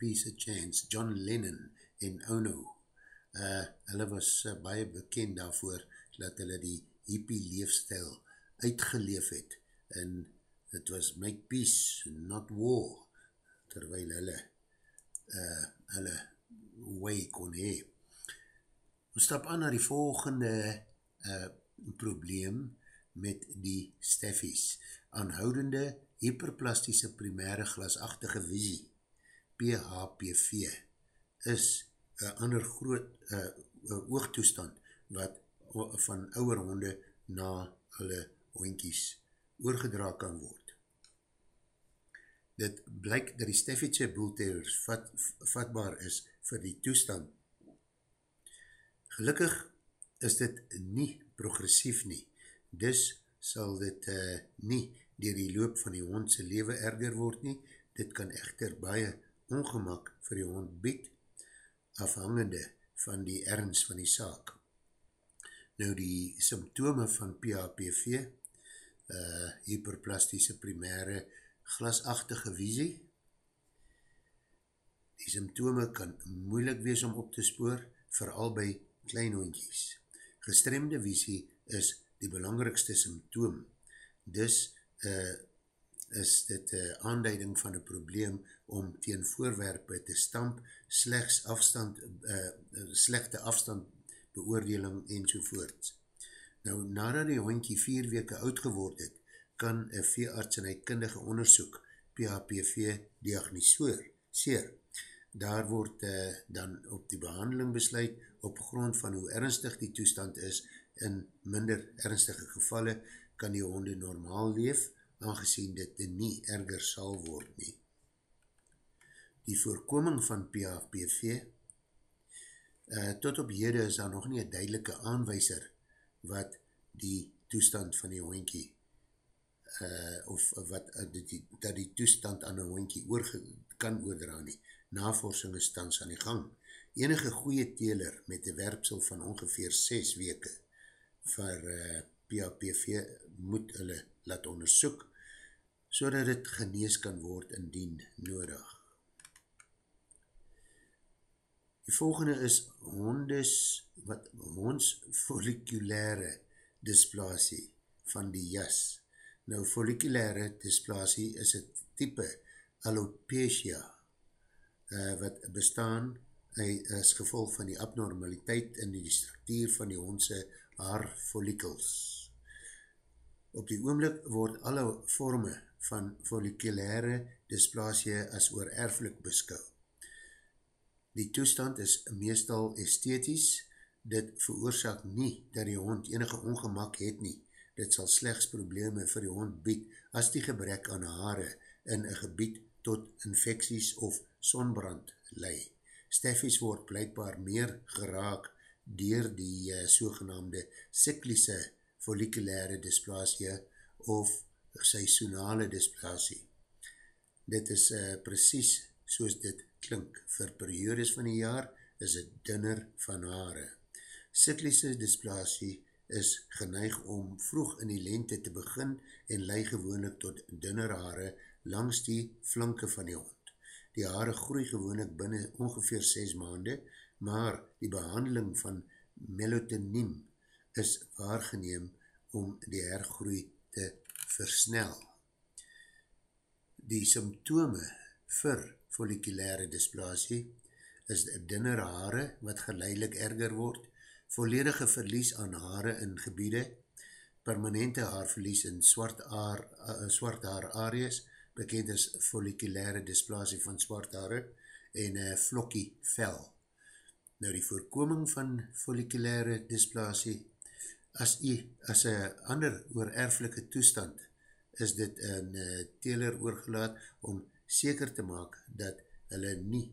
Peace a chance, John Lennon en Ono. Uh, hulle was uh, baie bekend daarvoor dat hulle die hippie leefstijl uitgeleef het. En het was make peace, not war. Terwyl hulle uh, hulle way kon hee. Ons stap aan na die volgende uh, probleem met die staffies. Aanhoudende hyperplastische primaire glasachtige visie, PHPV, is een ander groot uh, oogtoestand wat van ouwe honde na hulle hoinkies oorgedra kan word. Dit blyk dat die staffietse boelteers vat, vatbaar is vir die toestand. Gelukkig is dit nie progressief nie, dus sal dit uh, nie dier die loop van die hondse leven erger word nie, dit kan echter baie ongemak vir die hond bied, afhangende van die erns van die saak. Nou die symptome van PHPV, uh, hyperplastische primaire glasachtige visie, die symptome kan moeilik wees om op te spoor, vooral by klein hondjies. Gestremde visie is die belangrikste symptoom, dus uh, is dit een aanduiding van een probleem om teen voorwerpe te stamp, slechts afstand, uh, slechte afstand beoordeling en sovoorts. Nou, nadat die hondkie vier weke oud geword het, kan een veearts en een kindige onderzoek PHPV diagniseer. Seer. Daar word uh, dan op die behandeling besluit op grond van hoe ernstig die toestand is in minder ernstige gevalle kan die honde normaal leef, aangezien dit nie erger sal word nie. Die voorkoming van PHPV, uh, eh, tot op hede is daar nog nie een duidelike aanwijser wat die toestand van die hoinkie uh, of wat uh, die, dat die toestand aan die hoinkie oorge, kan oordra nie. Navorsing is tans aan die gang. Enige goeie teler met een werpsel van ongeveer 6 weke vir uh, PHPV moet hulle laat onderzoek, so dat het genees kan word indien nodig. Die volgende is hondes, wat honds folliculaire dysplasie van die jas. Nou, folliculaire dysplasie is het type alopecia, uh, wat bestaan as gevolg van die abnormaliteit in die structuur van die hondse haarfollikels. Op die oomlik word alle vorme van folliculaire dysplasie as oor erflik beskou. Die toestand is meestal esthetisch, dit veroorzaak nie dat die hond enige ongemak het nie. Dit sal slechts probleme vir die hond bied as die gebrek aan haare in een gebied tot infecties of sonbrand lei. Steffies word blijkbaar meer geraak dier die uh, sogenaamde cyclische folliculaire dysplasie of seisonale dysplasie. Dit is uh, precies soos dit klink. Vir periodes van die jaar is het dinner van hare. Cyclische dysplasie is geneig om vroeg in die lente te begin en lei gewoonlik tot dinner hare langs die flanke van die hond. Die hare groei gewoonlik binnen ongeveer 6 maande, maar die behandeling van melatonin is waargeneem om die hergroei te versnel. Die symptome vir folliculaire dysplasie is dinner haare wat geleidelik erger word, volledige verlies aan haare in gebiede, permanente haarverlies in swart haar, uh, swart haar areas, bekend as folliculaire dysplasie van swart haare, en uh, vlokkie vel. Nou die voorkoming van folliculaire dysplasie, as jy, as een ander oererflike toestand, is dit een uh, teler oorgelaat om seker te maak dat hulle nie,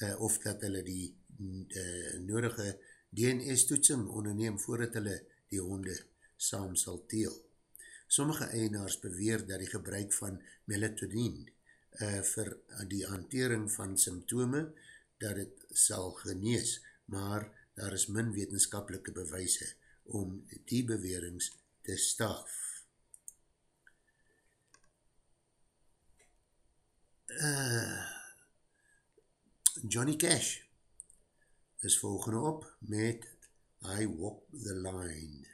uh, of dat hulle die uh, nodige DNS toetsing onderneem voordat hulle die honde saam sal teel. Sommige eienaars beweer dat die gebruik van melatonin uh, vir die hantering van symptome, dat het sal genees, maar daar is min wetenskapelike bewijse om die bewerings te staaf. uh, Johnny Cash is volgende op met I Walk the Line.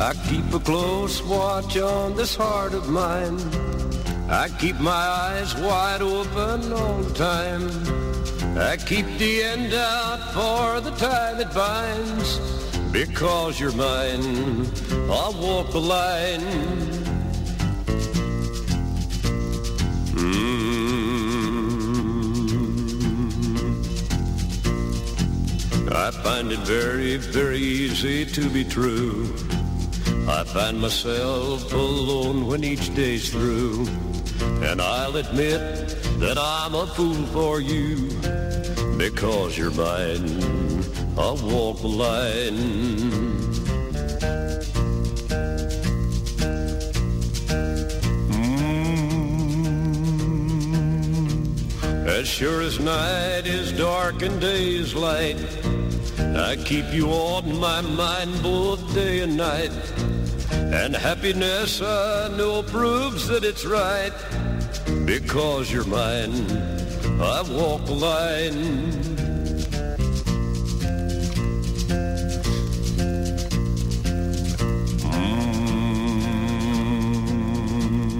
I keep a close watch on this heart of mine. I keep my eyes wide open all the time. I keep the end out for the tie that binds. Because you're mine, I'll walk the line. Mm. I find it very, very easy to be true. I find myself alone when each day's through. And I'll admit that I'm a fool for you. Because you're mine, I'll walk the line. Mm. As sure as night is dark and day is light, I keep you on my mind both day and night. And happiness I know proves that it's right. Because you're mine, I walk the line.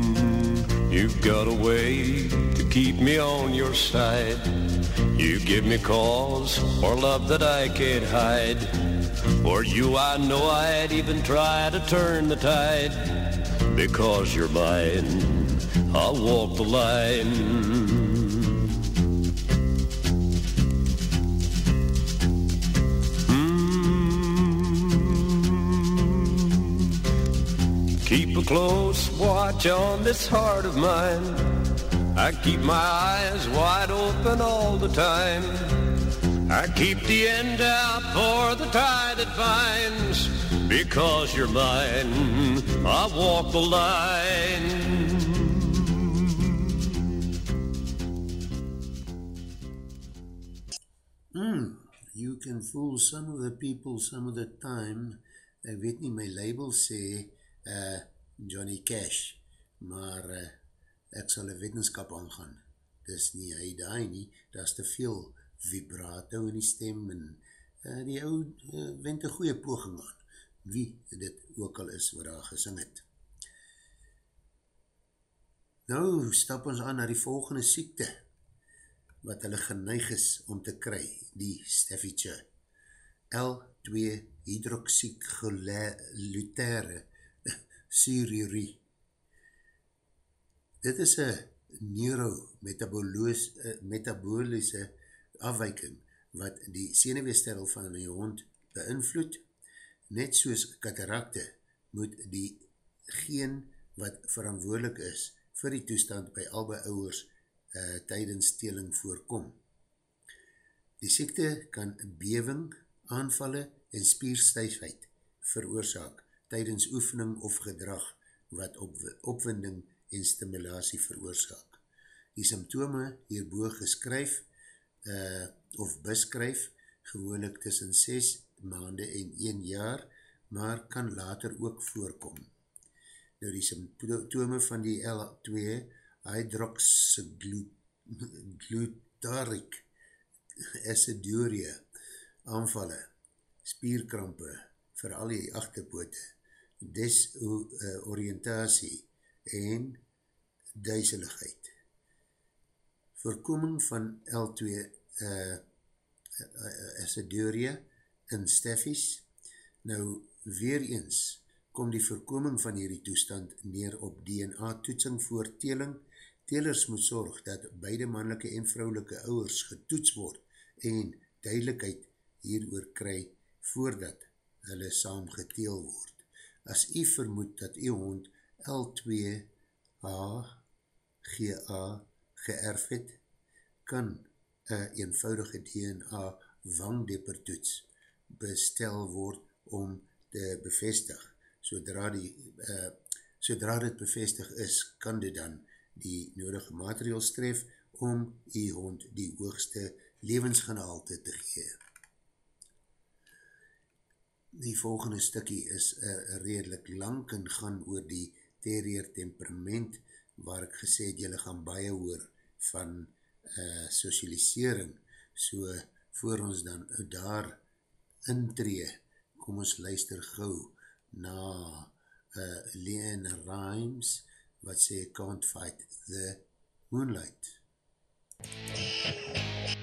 Mm, you've got a way to keep me on your side. You give me cause for love that I can't hide. For you I know I'd even try to turn the tide. Because you're mine, I'll walk the line. Mm. Keep a close watch on this heart of mine. I keep my eyes wide open all the time. I keep the end out for the tie that binds. Because you're mine, I walk the line. Mm, you can fool some of the people some of the time. Ek weet nie, my label sê uh, Johnny Cash, maar uh, ek sal een wetenskap aangaan. Dis nie hy daai nie, daar is te veel vibrato in die stem en uh, die ou uh, wend een goeie poging aan, wie dit ook al is wat daar gesing het. Nou stap ons aan na die volgende siekte, wat hulle geneig is om te kry, die Steffietje, L2-hydroxyglutare syrurie. Dit is een neurometabolische afwijking wat die seneweestelsel van die hond beïnvloed. Net soos katarakte moet die geen wat verantwoordelik is vir die toestand by albei ouwers uh, tydens teling voorkom. Die siekte kan bewing, aanvalle en spierstuisheid veroorzaak tydens oefening of gedrag wat op, opwinding en stimulatie veroorzaak. Die symptome hierboe geskryf uh, of beskryf gewoonlik tussen 6 maande en 1 jaar, maar kan later ook voorkom. Nou die symptome van die L2 hydroxyglutaric aciduria aanvalle, spierkrampe, vooral die achterpoote, desoriëntasie en duiseligheid. Voorkoming van L2 uh, aciduria in steffies, nou weer eens kom die voorkoming van hierdie toestand neer op DNA-toetsing voor teling. Telers moet sorg dat beide mannelike en vrouwelike ouwers getoets word en duidelijkheid hieroor kry voordat hulle saam geteel word. As u vermoed dat u hond L2HGA geërf het, kan een eenvoudige DNA wangdeppertoets bestel word om te bevestig Sodra, die, uh, sodra dit bevestig is, kan dit dan die nodige materiaal stref om die hond die hoogste levensgehalte te gee. Die volgende stikkie is uh, redelijk lang en gaan oor die terrier temperament waar ek gesê het, jylle gaan baie hoor van uh, socialisering. So, voor ons dan daar intree, kom ons luister gauw na uh, Leanne Rimes, wat sê, can't fight the moonlight. MUZIEK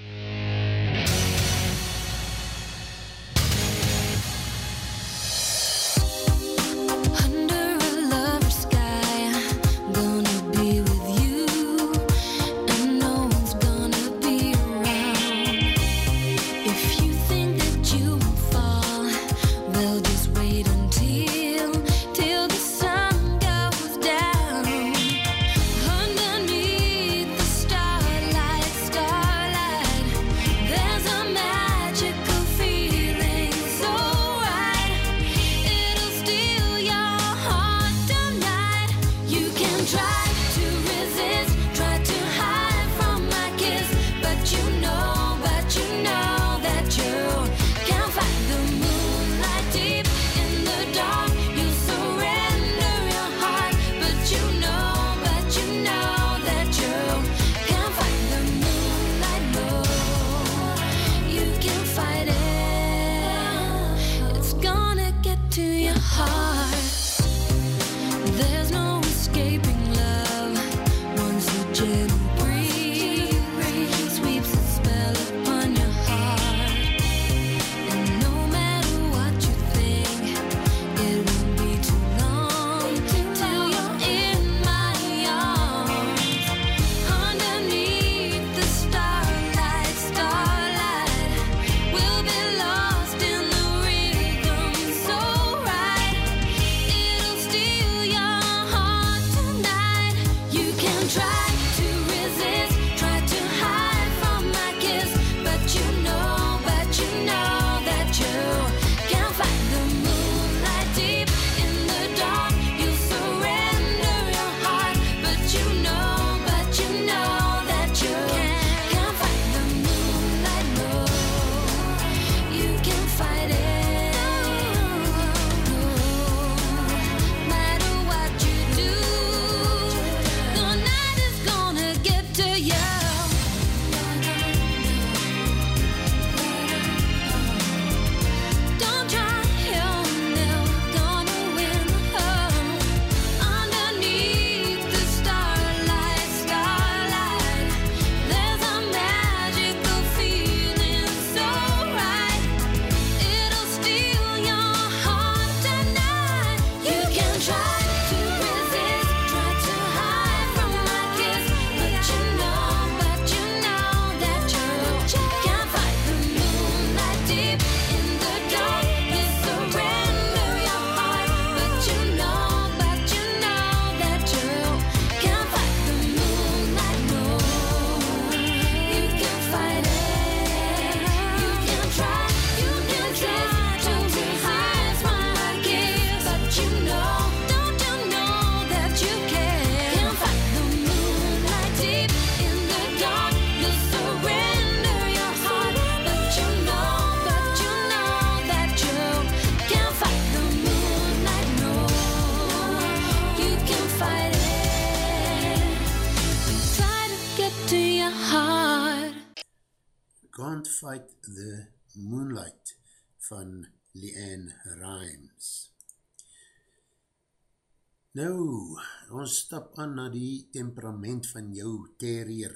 aan na die temperament van jou terrier.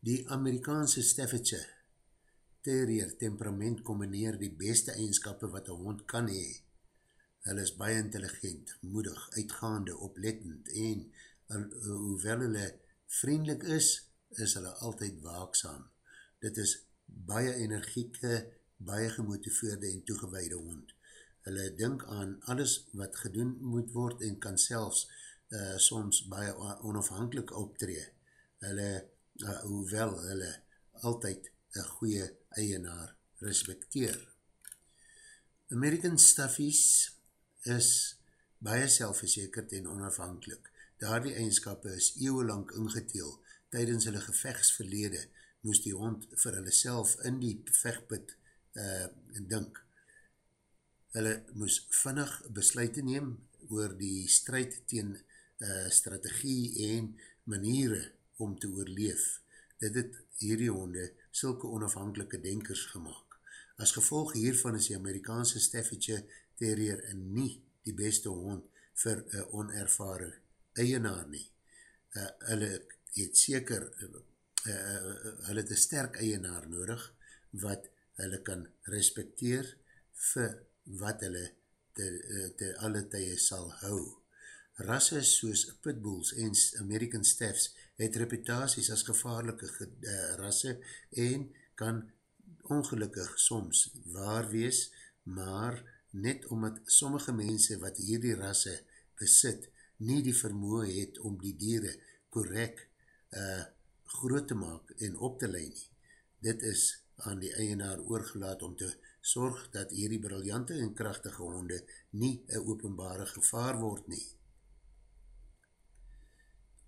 Die Amerikaanse Staffordshire terrier temperament combineer die beste eigenskappe wat een hond kan hee. Hulle is baie intelligent, moedig, uitgaande, oplettend en hoewel hulle vriendelik is, is hulle altyd waakzaam. Dit is baie energieke, baie gemotiveerde en toegeweide hond. Hulle dink aan alles wat gedoen moet word en kan selfs uh, soms baie onafhankelijk optree. Hulle, uh, hoewel hulle altyd een goeie eienaar respecteer. American Stuffies is baie selfverzekerd en onafhankelijk. Daar die eigenskap is eeuwelang ingeteel. Tijdens hulle gevechtsverlede moes die hond vir hulle self in die vechtput uh, dink. Hulle moes vinnig besluit neem oor die strijd teen uh, strategie en maniere om te oorleef. Dit het hierdie honde sulke onafhankelike denkers gemaakt. As gevolg hiervan is die Amerikaanse Staffordshire Terrier nie die beste hond vir een onervare eienaar nie. Uh, hulle het seker, uh, uh, hulle het een sterk eienaar nodig, wat hulle kan respecteer vir wat hulle te, te alle tye sal hou. Rasse soos pitbulls en American Staffs het reputaties as gevaarlike uh, rasse en kan ongelukkig soms waar wees, maar net omdat sommige mense wat hierdie rasse besit, nie die vermoe het om die dieren correct uh, groot te maak en op te leid nie. Dit is aan die eienaar oorgelaat om te sorg dat hierdie briljante en krachtige honde nie een openbare gevaar word nie.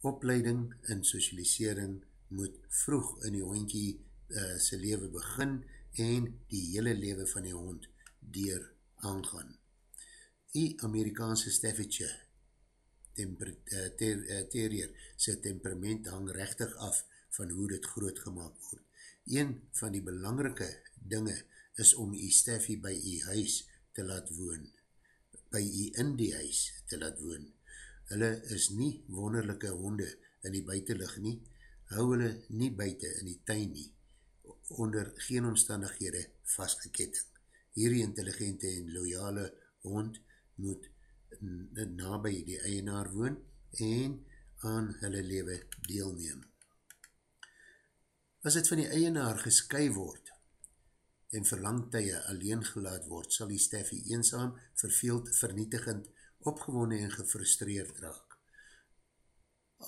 Opleiding en socialisering moet vroeg in die hondkie uh, sy leven begin en die hele leven van die hond dier aangaan. Die Amerikaanse Staffordshire temper, uh, ter, uh, terrier sy temperament hang rechtig af van hoe dit groot gemaakt word. Een van die belangrike dinge is om die Staffie by die huis te laat woon, by die in die huis te laat woon. Hulle is nie wonderlijke honde in die buitenlig nie, hou hulle nie buiten in die tuin nie, onder geen omstandighede vastgeketting. Hierdie intelligente en loyale hond moet nabij die eienaar woon en aan hulle lewe deelneem. As het van die eienaar gesky word en verlangtuie alleen gelaat word, sal die Steffie eenzaam, verveeld, vernietigend, opgewonde en gefrustreerd raak.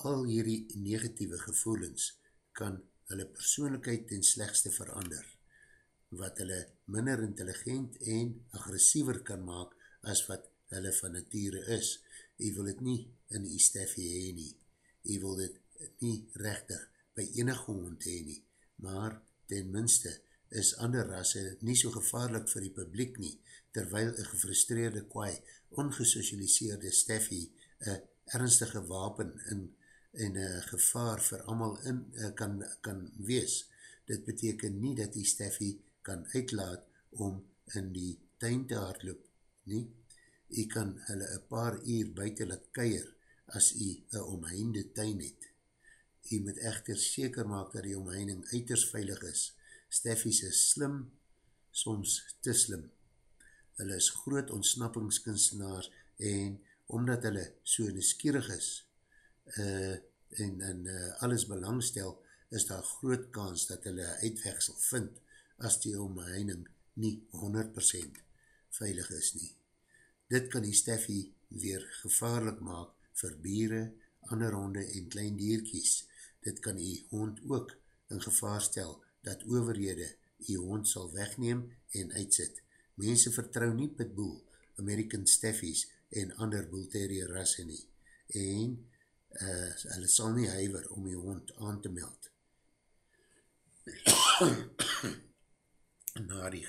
Al hierdie negatieve gevoelens kan hulle persoonlijkheid ten slechtste verander wat hulle minder intelligent en agressiever kan maak as wat hulle van nature is. Jy wil het nie in die steffie hee nie. Jy wil het nie rechtig by enige hond hee nie. Maar ten minste is ander rasse nie so gevaarlik vir die publiek nie, terwyl een gefrustreerde kwaai, ongesocialiseerde steffie een ernstige wapen in, en een gevaar vir amal in, kan, kan wees. Dit beteken nie dat die steffie kan uitlaat om in die tuin te hardloop, nie? Jy kan hulle een paar uur buiten laat keier as jy een omheinde tuin het. Jy moet echter seker maak dat die omheining uiters veilig is. Steffies is slim, soms te slim. Hulle is groot ontsnappingskunstenaars en omdat hulle so neskierig is uh, en, en uh, alles belangstel, is daar groot kans dat hulle uitwegsel vind as die omheining nie 100% veilig is nie. Dit kan die steffie weer gevaarlik maak vir bieren, ander honde en klein dierkies. Dit kan die hond ook in gevaar stel dat overhede die hond sal wegneem en uitsit. Mense vertrou nie pitboel, American steffies en ander boelterrier rasse nie. En uh, hulle sal nie huiver om die hond aan te meld. na die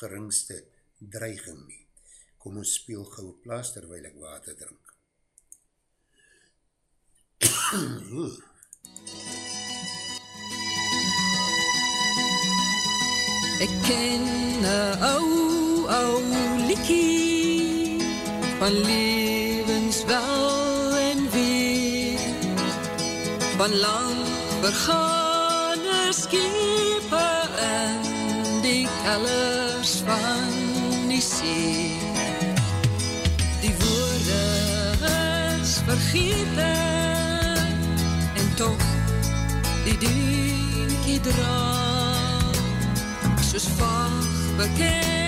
geringste dreiging nie. Kom ons speel gauw plaas terwijl ek water drink. ek ken een ou, ou liekie van levenswel en weer van lang vergane skepe en kellers van die see. Die woorde is vergeten en toch die dienkie dra soos vaag bekende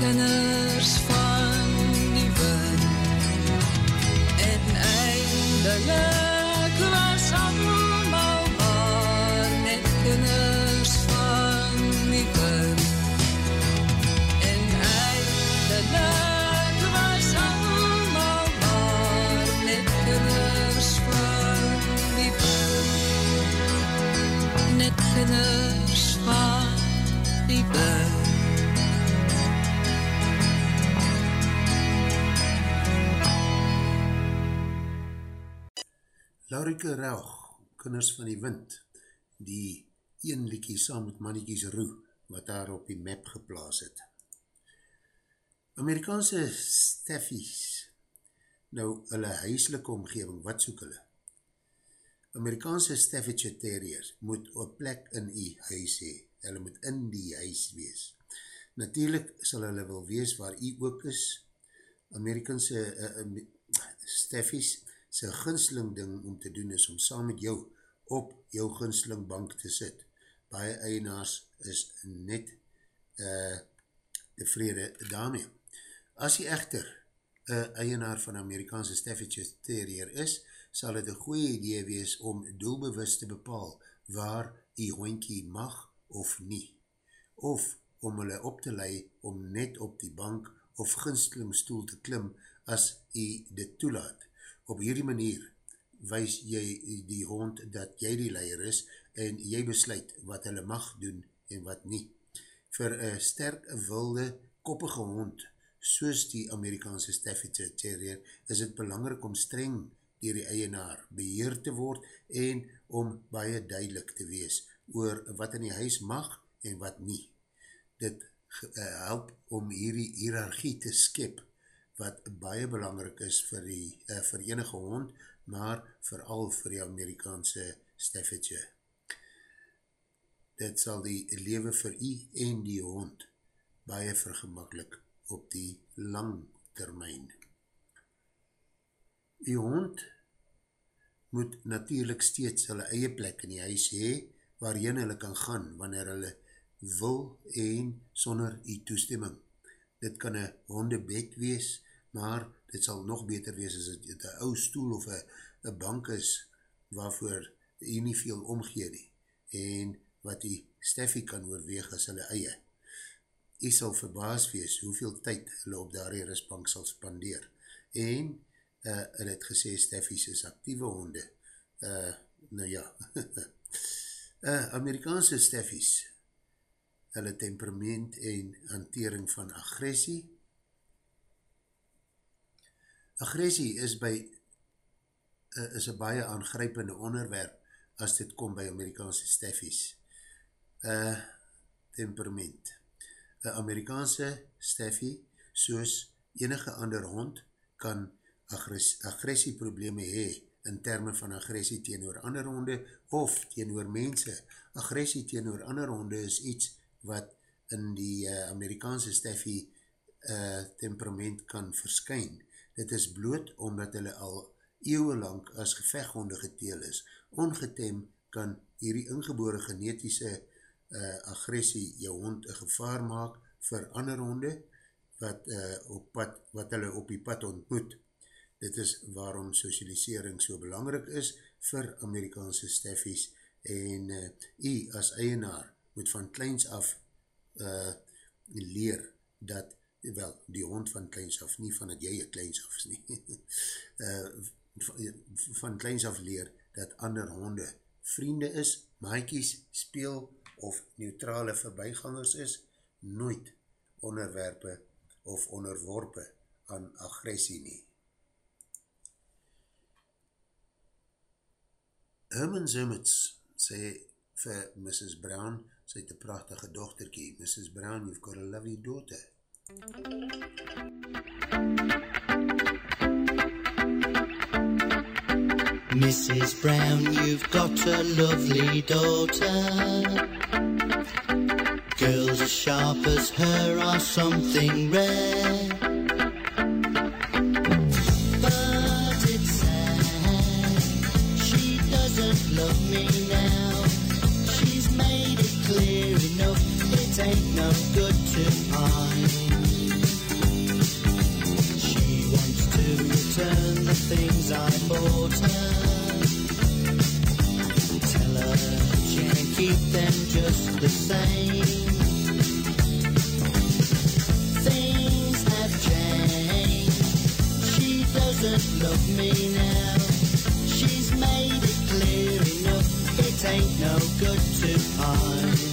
kinders van die wind. En eindelik Laurike Rauch, Kinders van die Wind, die een liekie saam met Mannetjies Roe, wat daar op die map geplaas het. Amerikaanse staffies, nou hulle huiselike omgeving, wat soek hulle? Amerikaanse Staffordshire Terriers moet op plek in die huis hee. Hulle moet in die huis wees. Natuurlijk sal hulle wel wees waar jy ook is. Amerikaanse uh, uh, Staffies sy ginsling ding om te doen is om saam met jou op jou ginsling bank te sit. Baie eienaars is net uh, tevrede daarmee. As jy echter een eienaar van Amerikaanse Staffordshire Terrier is, sal het een goeie idee wees om doelbewust te bepaal waar die hoinkie mag of nie. Of om hulle op te lei om net op die bank of ginstelingstoel te klim as jy dit toelaat. Op hierdie manier wees jy die hond dat jy die leier is en jy besluit wat hulle mag doen en wat nie. Vir een sterk wilde koppige hond soos die Amerikaanse Staffordshire Terrier is het belangrik om streng dier die eienaar beheer te word en om baie duidelik te wees oor wat in die huis mag en wat nie. Dit uh, help om hierdie hiërarchie te skep wat baie belangrik is vir die uh, vir enige hond, maar vooral vir die Amerikaanse Staffordshire. Dit sal die lewe vir u en die hond baie vergemakkelijk op die lang termijn. Die hond moet natuurlijk steeds hulle eie plek in die huis hee, waarin hulle kan gaan wanneer hulle wil en sonder die toestemming. Dit kan een hondebed wees, maar dit sal nog beter wees as het een ou stoel of een bank is waarvoor jy nie veel omgee nie en wat die Steffi kan oorweeg as hulle eie. Jy sal verbaas wees hoeveel tyd hulle op daar die rustbank sal spandeer en uh, hulle het gesê Steffies is actieve honde. Uh, nou ja, uh, Amerikaanse Steffies, hulle temperament en hantering van agressie. Agressie is by uh, is een baie aangrypende onderwerp as dit kom by Amerikaanse Steffies. Uh, temperament. Een Amerikaanse Steffie, soos enige ander hond, kan agressieprobleme hee in termen van agressie teenoor ander honde of teenoor mense. Agressie teenoor ander honde is iets wat in die uh, Amerikaanse steffie uh, temperament kan verskyn. Dit is bloot omdat hulle al eeuwe lang as gevechthonde geteel is. Ongetem kan hierdie ingebore genetische uh, agressie jou hond een gevaar maak vir ander honde wat, uh, op pad, wat hulle op die pad ontmoet. Dit is waarom socialisering so belangrik is vir Amerikaanse steffies en uh, u as eienaar moet van kleins af uh, leer dat, wel, die hond van kleins af, nie van dat jy een kleins af is nie, uh, van, kleins af leer dat ander honde vriende is, maaikies, speel of neutrale verbygangers is, nooit onderwerpe of onderworpe aan agressie nie. Herman Zimmets sê vir Mrs. Brown, sy het een prachtige dochterkie, Mrs. Brown, you've got a lovely daughter. Mrs. Brown, you've got a lovely daughter. Girls as sharp as her are something rare. Them just the same. Things have changed. She doesn't love me now. She's made it clear enough. It ain't no good to hide.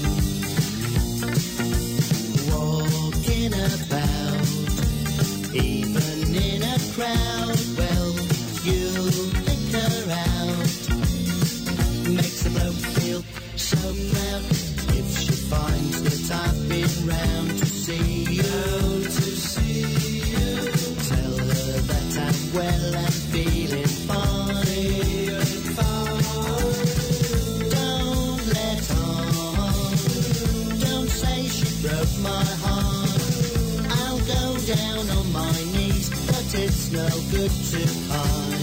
It's no good to hide.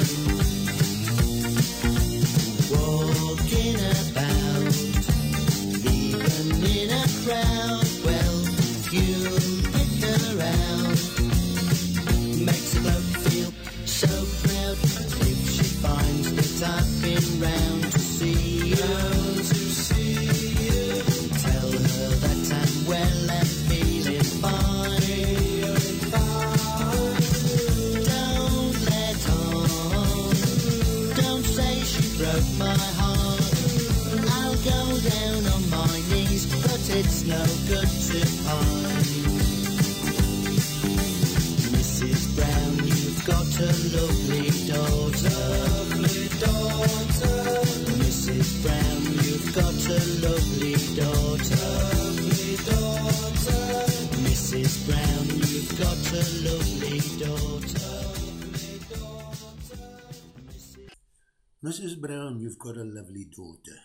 A daughter.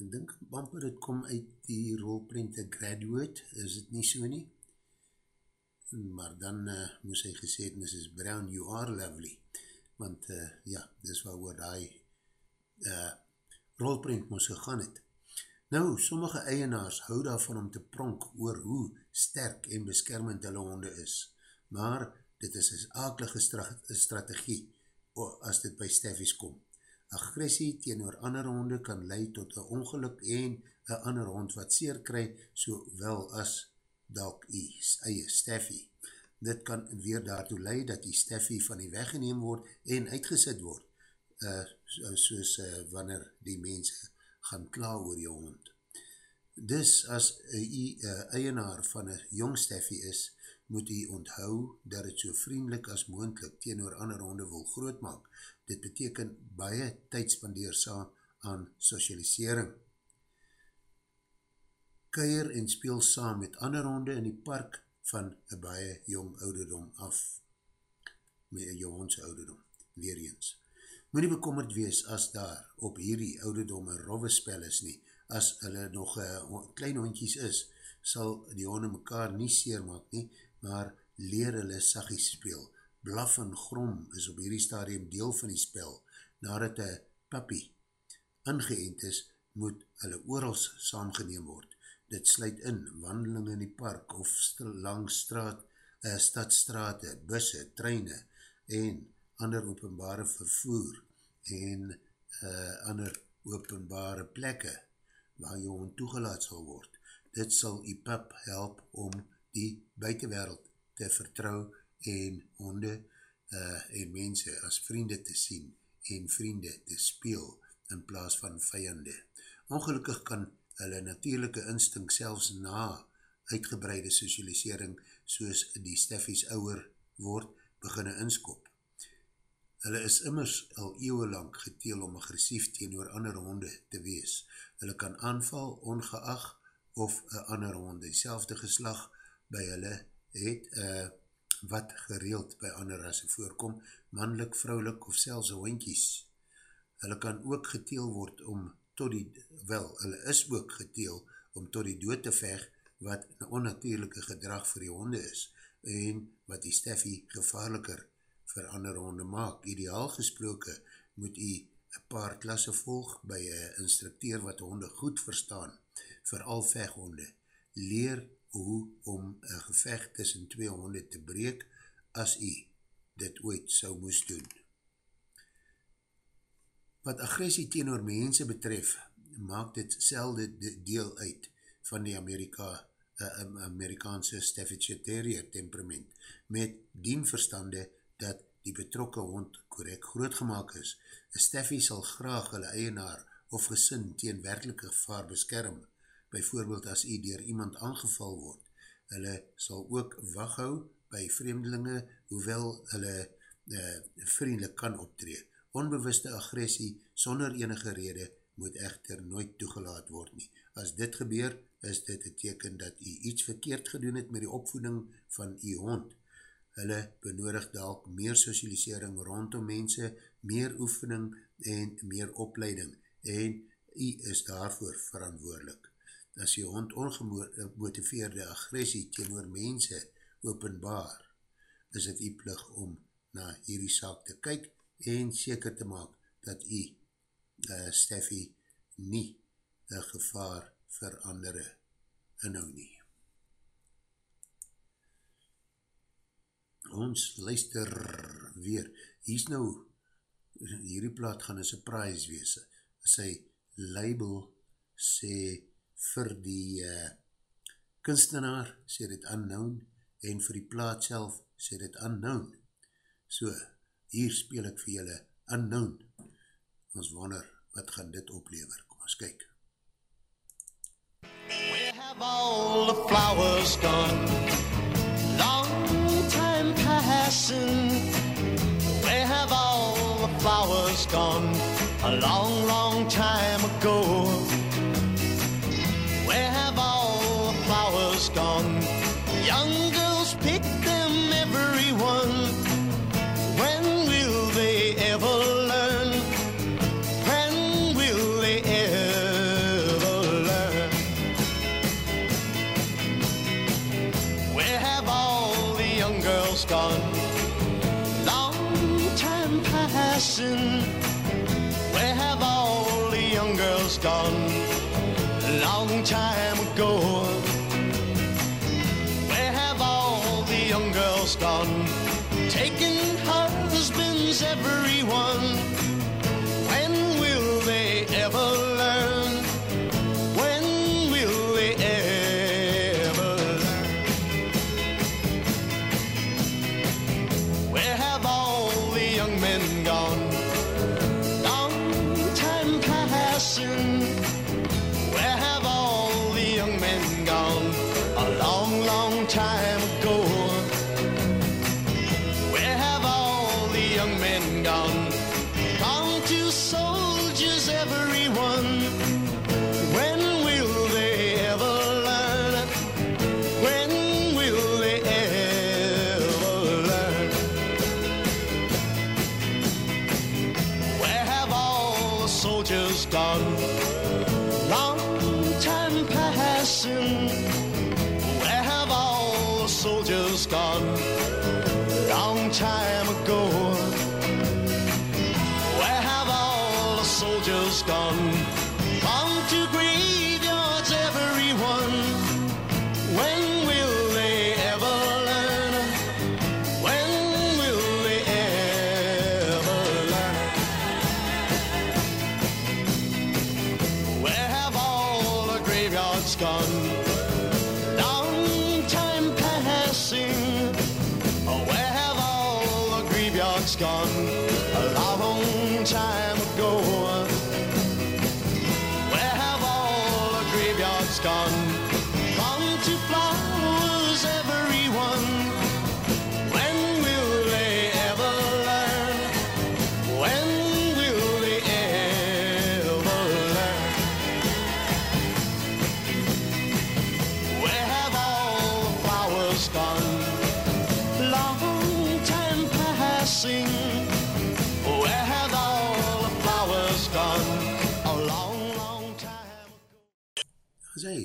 Ek dink amper het kom uit die rolprente graduate, is het nie so nie? Maar dan uh, moes hy gesê het, Mrs. Brown, you are lovely. Want uh, ja, dis waar oor die uh, rolprent moes gegaan het. Nou, sommige eienaars hou daarvan om te pronk oor hoe sterk en beskermend hulle honde is. Maar dit is een akelige stra strategie as dit by steffies kom. Agressie teenoor ander honde kan leid tot een ongeluk en een ander hond wat seer kry, sowel as dalk die eie steffie. Dit kan weer daartoe leid dat die steffie van die weggeneem word en uitgesit word, uh, so- soos uh, wanneer die mense gaan kla oor jou hond. Dus as een uh, eienaar van een jong steffie is, moet hy onthou dat het so vriendelik as moendlik teenoor ander honde wil grootmaak. Dit beteken baie tyd spandeer saam aan socialisering. Keier en speel saam met ander honde in die park van een baie jong ouderdom af. Met jou hondse ouderdom, weer eens. Moet nie bekommerd wees as daar op hierdie ouderdomme rowwe spel is nie. As hulle nog uh, klein hondjies is, sal die honde mekaar nie seer maak nie, maar leer hulle sagies speel. Blaf en grom is op hierdie stadium deel van die spel. Nadat een puppy ingeënt is, moet hulle oorals saamgeneem word. Dit sluit in wandeling in die park of st langs straat, uh, stadstrate, busse, treine en ander openbare vervoer en uh, ander openbare plekke waar jou hond toegelaat sal word. Dit sal die pup help om die buitenwereld te vertrou en honde uh, en mense as vriende te sien en vriende te speel in plaas van vijande. Ongelukkig kan hulle natuurlijke instink selfs na uitgebreide socialisering soos die steffies ouwer word beginne inskop. Hulle is immers al eeuwelang geteel om agressief teenoor ander honde te wees. Hulle kan aanval ongeag of een ander hond, die selfde geslag by hulle het, uh, wat gereeld by ander rasse voorkom, manlik, vrouwlik of selfs hondjies. Hulle kan ook geteel word om tot die, wel, hulle is ook geteel om tot die dood te veg wat een onnatuurlijke gedrag vir die honde is en wat die steffie gevaarliker vir ander honde maak. Ideaal gesproke moet u een paar klasse volg by een instructeer wat honde goed verstaan, vooral veghonde. leer hoe om een gevecht tussen twee honde te breek as jy dit ooit sou moes doen. Wat agressie teenoor mense betref, maak dit selde deel uit van die Amerika, uh, Amerikaanse Staffordshire Terrier temperament, met dien verstande dat die betrokke hond korek grootgemaak is. Een Staffie sal graag hulle eienaar of gesin teen werkelike gevaar beskerm, byvoorbeeld as hy dier iemand aangeval word. Hulle sal ook waghou by vreemdelinge, hoewel hulle uh, vriendelik kan optree. Onbewuste agressie sonder enige rede moet echter nooit toegelaat word nie. As dit gebeur, is dit een teken dat jy iets verkeerd gedoen het met die opvoeding van jy hond. Hulle benodig dalk meer socialisering rondom mense, meer oefening en meer opleiding en jy is daarvoor verantwoordelik as jy hond ongemotiveerde agressie teenoor mense openbaar, is het jy plig om na hierdie saak te kyk en seker te maak dat jy uh, Steffi nie een gevaar vir andere inhou nie. Ons luister weer. Hier is nou, hierdie plaat gaan een surprise wees. Sy label sê vir die uh, kunstenaar sê dit unknown en vir die plaat self sê dit unknown. So, hier speel ek vir julle unknown. Ons wonder, wat gaan dit oplever? Kom ons kyk. Where have all the flowers gone? Long time passing Where have all the flowers gone? A long, long time ago girls gone? Long time passing. Where have all the young girls gone? Long time ago. Where have all the young girls gone, taking husbands, everyone.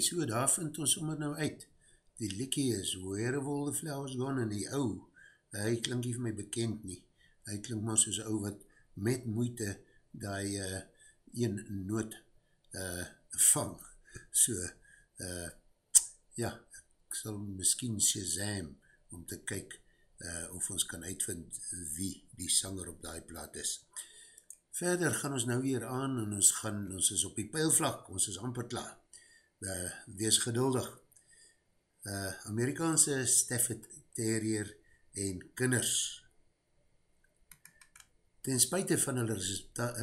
So daar vind ons sommer nou uit. Die likkie is Where Have All The Flowers Gone en die ou, hy klink nie vir my bekend nie. Hy klink maar soos ou wat met moeite die uh, een noot uh, vang. So, uh, ja, ek sal miskien Shazam om te kyk uh, of ons kan uitvind wie die sanger op die plaat is. Verder gaan ons nou weer aan en ons gaan, ons is op die pijlvlak, ons is amper klaar. Uh, wees geduldig. Uh, Amerikaanse Stafford Terrier en kinders. Ten spuite van hulle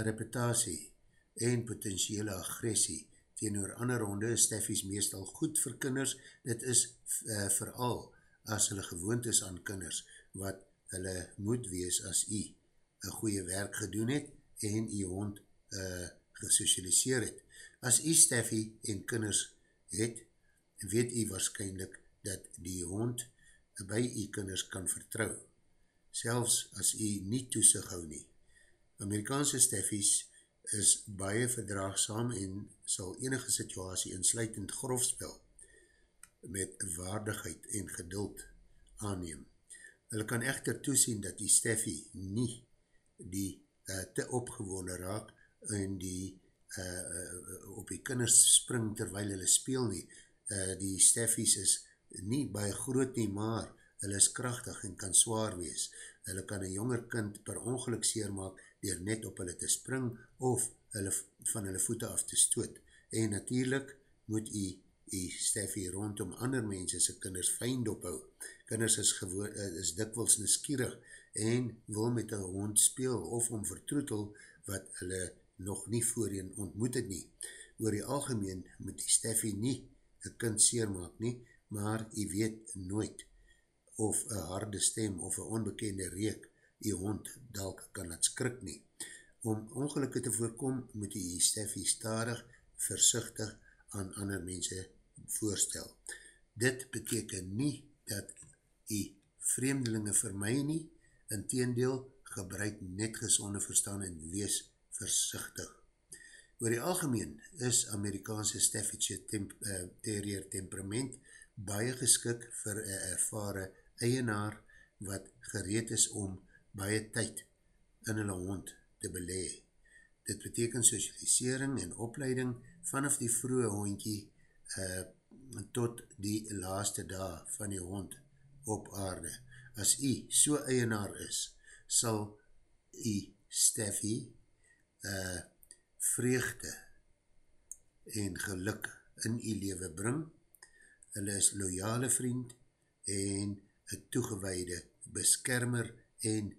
reputatie en potentiële agressie teenoor ander honde is Staffies meestal goed vir kinders. Dit is uh, vooral as hulle gewoond is aan kinders wat hulle moet wees as jy een goeie werk gedoen het en jy hond uh, gesocialiseer het. As jy Staffie en kinders het, weet jy waarschijnlijk dat die hond by jy kinders kan vertrouw, selfs as jy nie toesig hou nie. Amerikaanse Staffies is baie verdraagsam en sal enige situasie insluitend grofspel met waardigheid en geduld aanneem. Hulle kan echter toesien dat die Steffi nie die uh, te opgewone raak en die uh, op die kinders spring terwijl hulle speel nie. Uh, die Steffies is nie baie groot nie, maar hulle is krachtig en kan zwaar wees. Hulle kan een jonger kind per ongeluk seer maak dier net op hulle te spring of hulle van hulle voete af te stoot. En natuurlijk moet jy die Steffi rondom ander mense sy kinders fijn ophou. Kinders is, is dikwils neskierig en wil met een hond speel of om vertroetel wat hulle nog nie voorheen ontmoet het nie. Oor die algemeen moet die Steffi nie een kind seer maak nie, maar jy weet nooit of een harde stem of een onbekende reek die hond dalk kan het skrik nie. Om ongelukke te voorkom, moet die Steffi starig, versichtig aan ander mense voorstel. Dit beteken nie dat die vreemdelinge my nie, in teendeel gebruik net gezonde verstaan en wees versichtig. Oor die algemeen is Amerikaanse Staffordshire temp, uh, terrier temperament baie geskik vir een ervare eienaar wat gereed is om baie tyd in hulle hond te belee. Dit beteken socialisering en opleiding vanaf die vroege hondkie uh, tot die laaste dag van die hond op aarde. As jy so eienaar is, sal jy Steffi uh, vreugde en geluk in jy leven bring. Hulle is loyale vriend en een toegeweide beskermer en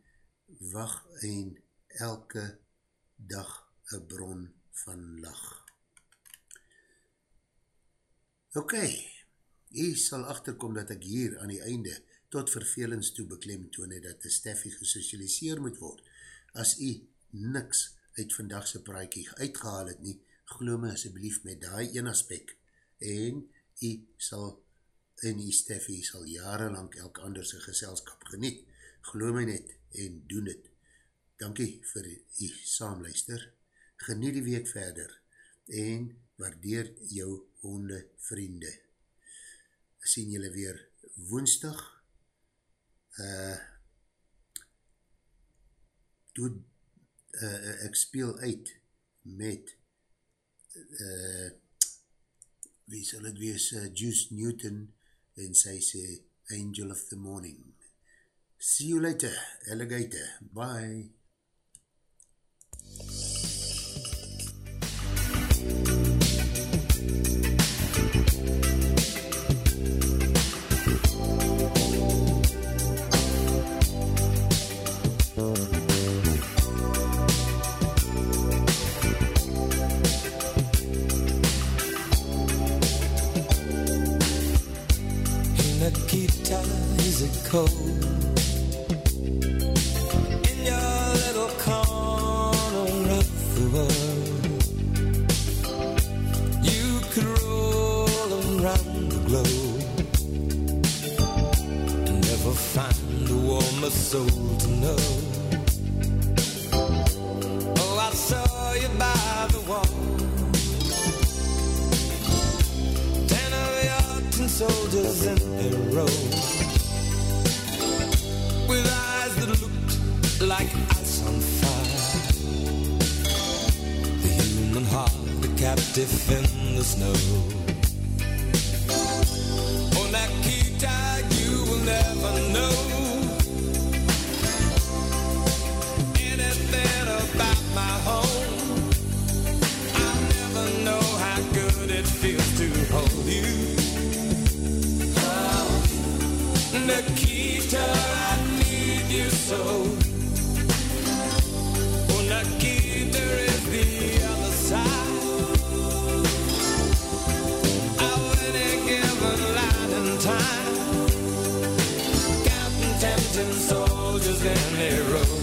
wacht en elke dag een bron van lach. Ok, jy sal achterkom dat ek hier aan die einde tot vervelings toe beklem toon het dat die Steffi gesocialiseer moet word. As jy niks uit vandagse praaikie uitgehaal het nie, glo my asjeblief met die een aspek en jy sal en die Steffi sal jarenlang elk anderse geselskap geniet. Glo my net en doen het. Dankie vir die saamluister. Geniet die week verder en waardeer jou honde vriende. Sien julle weer woensdag. Uh, toe uh, ek speel uit met uh, wie sal het wees uh, Juice Newton en sy sê Angel of the Morning. See you later, alligator. Bye. Cold in your little corner of the world. You could roll around the globe never find a warmer soul to know. Oh, I saw you by the wall. Soldiers in a row with eyes that looked like ice on fire. The human heart, the captive in the snow. On that key tag, you will never know anything about my home. I'll never know how good it feels to hold you. Oh, Nikita so. Nikita is the other side. Any given and time. Counting tempting soldiers in a row.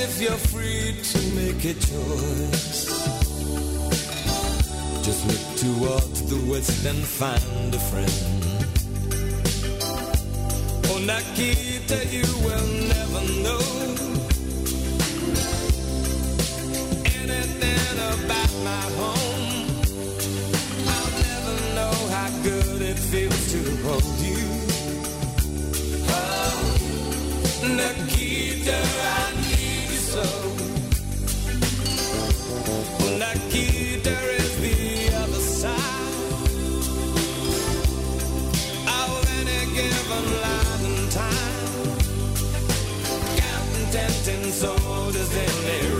If you're free to make a choice, just look towards the west and find a friend. Oh, Nikita, you will never know anything about my home. I'll never know how good it feels to hold you. Oh, tempting soldiers in a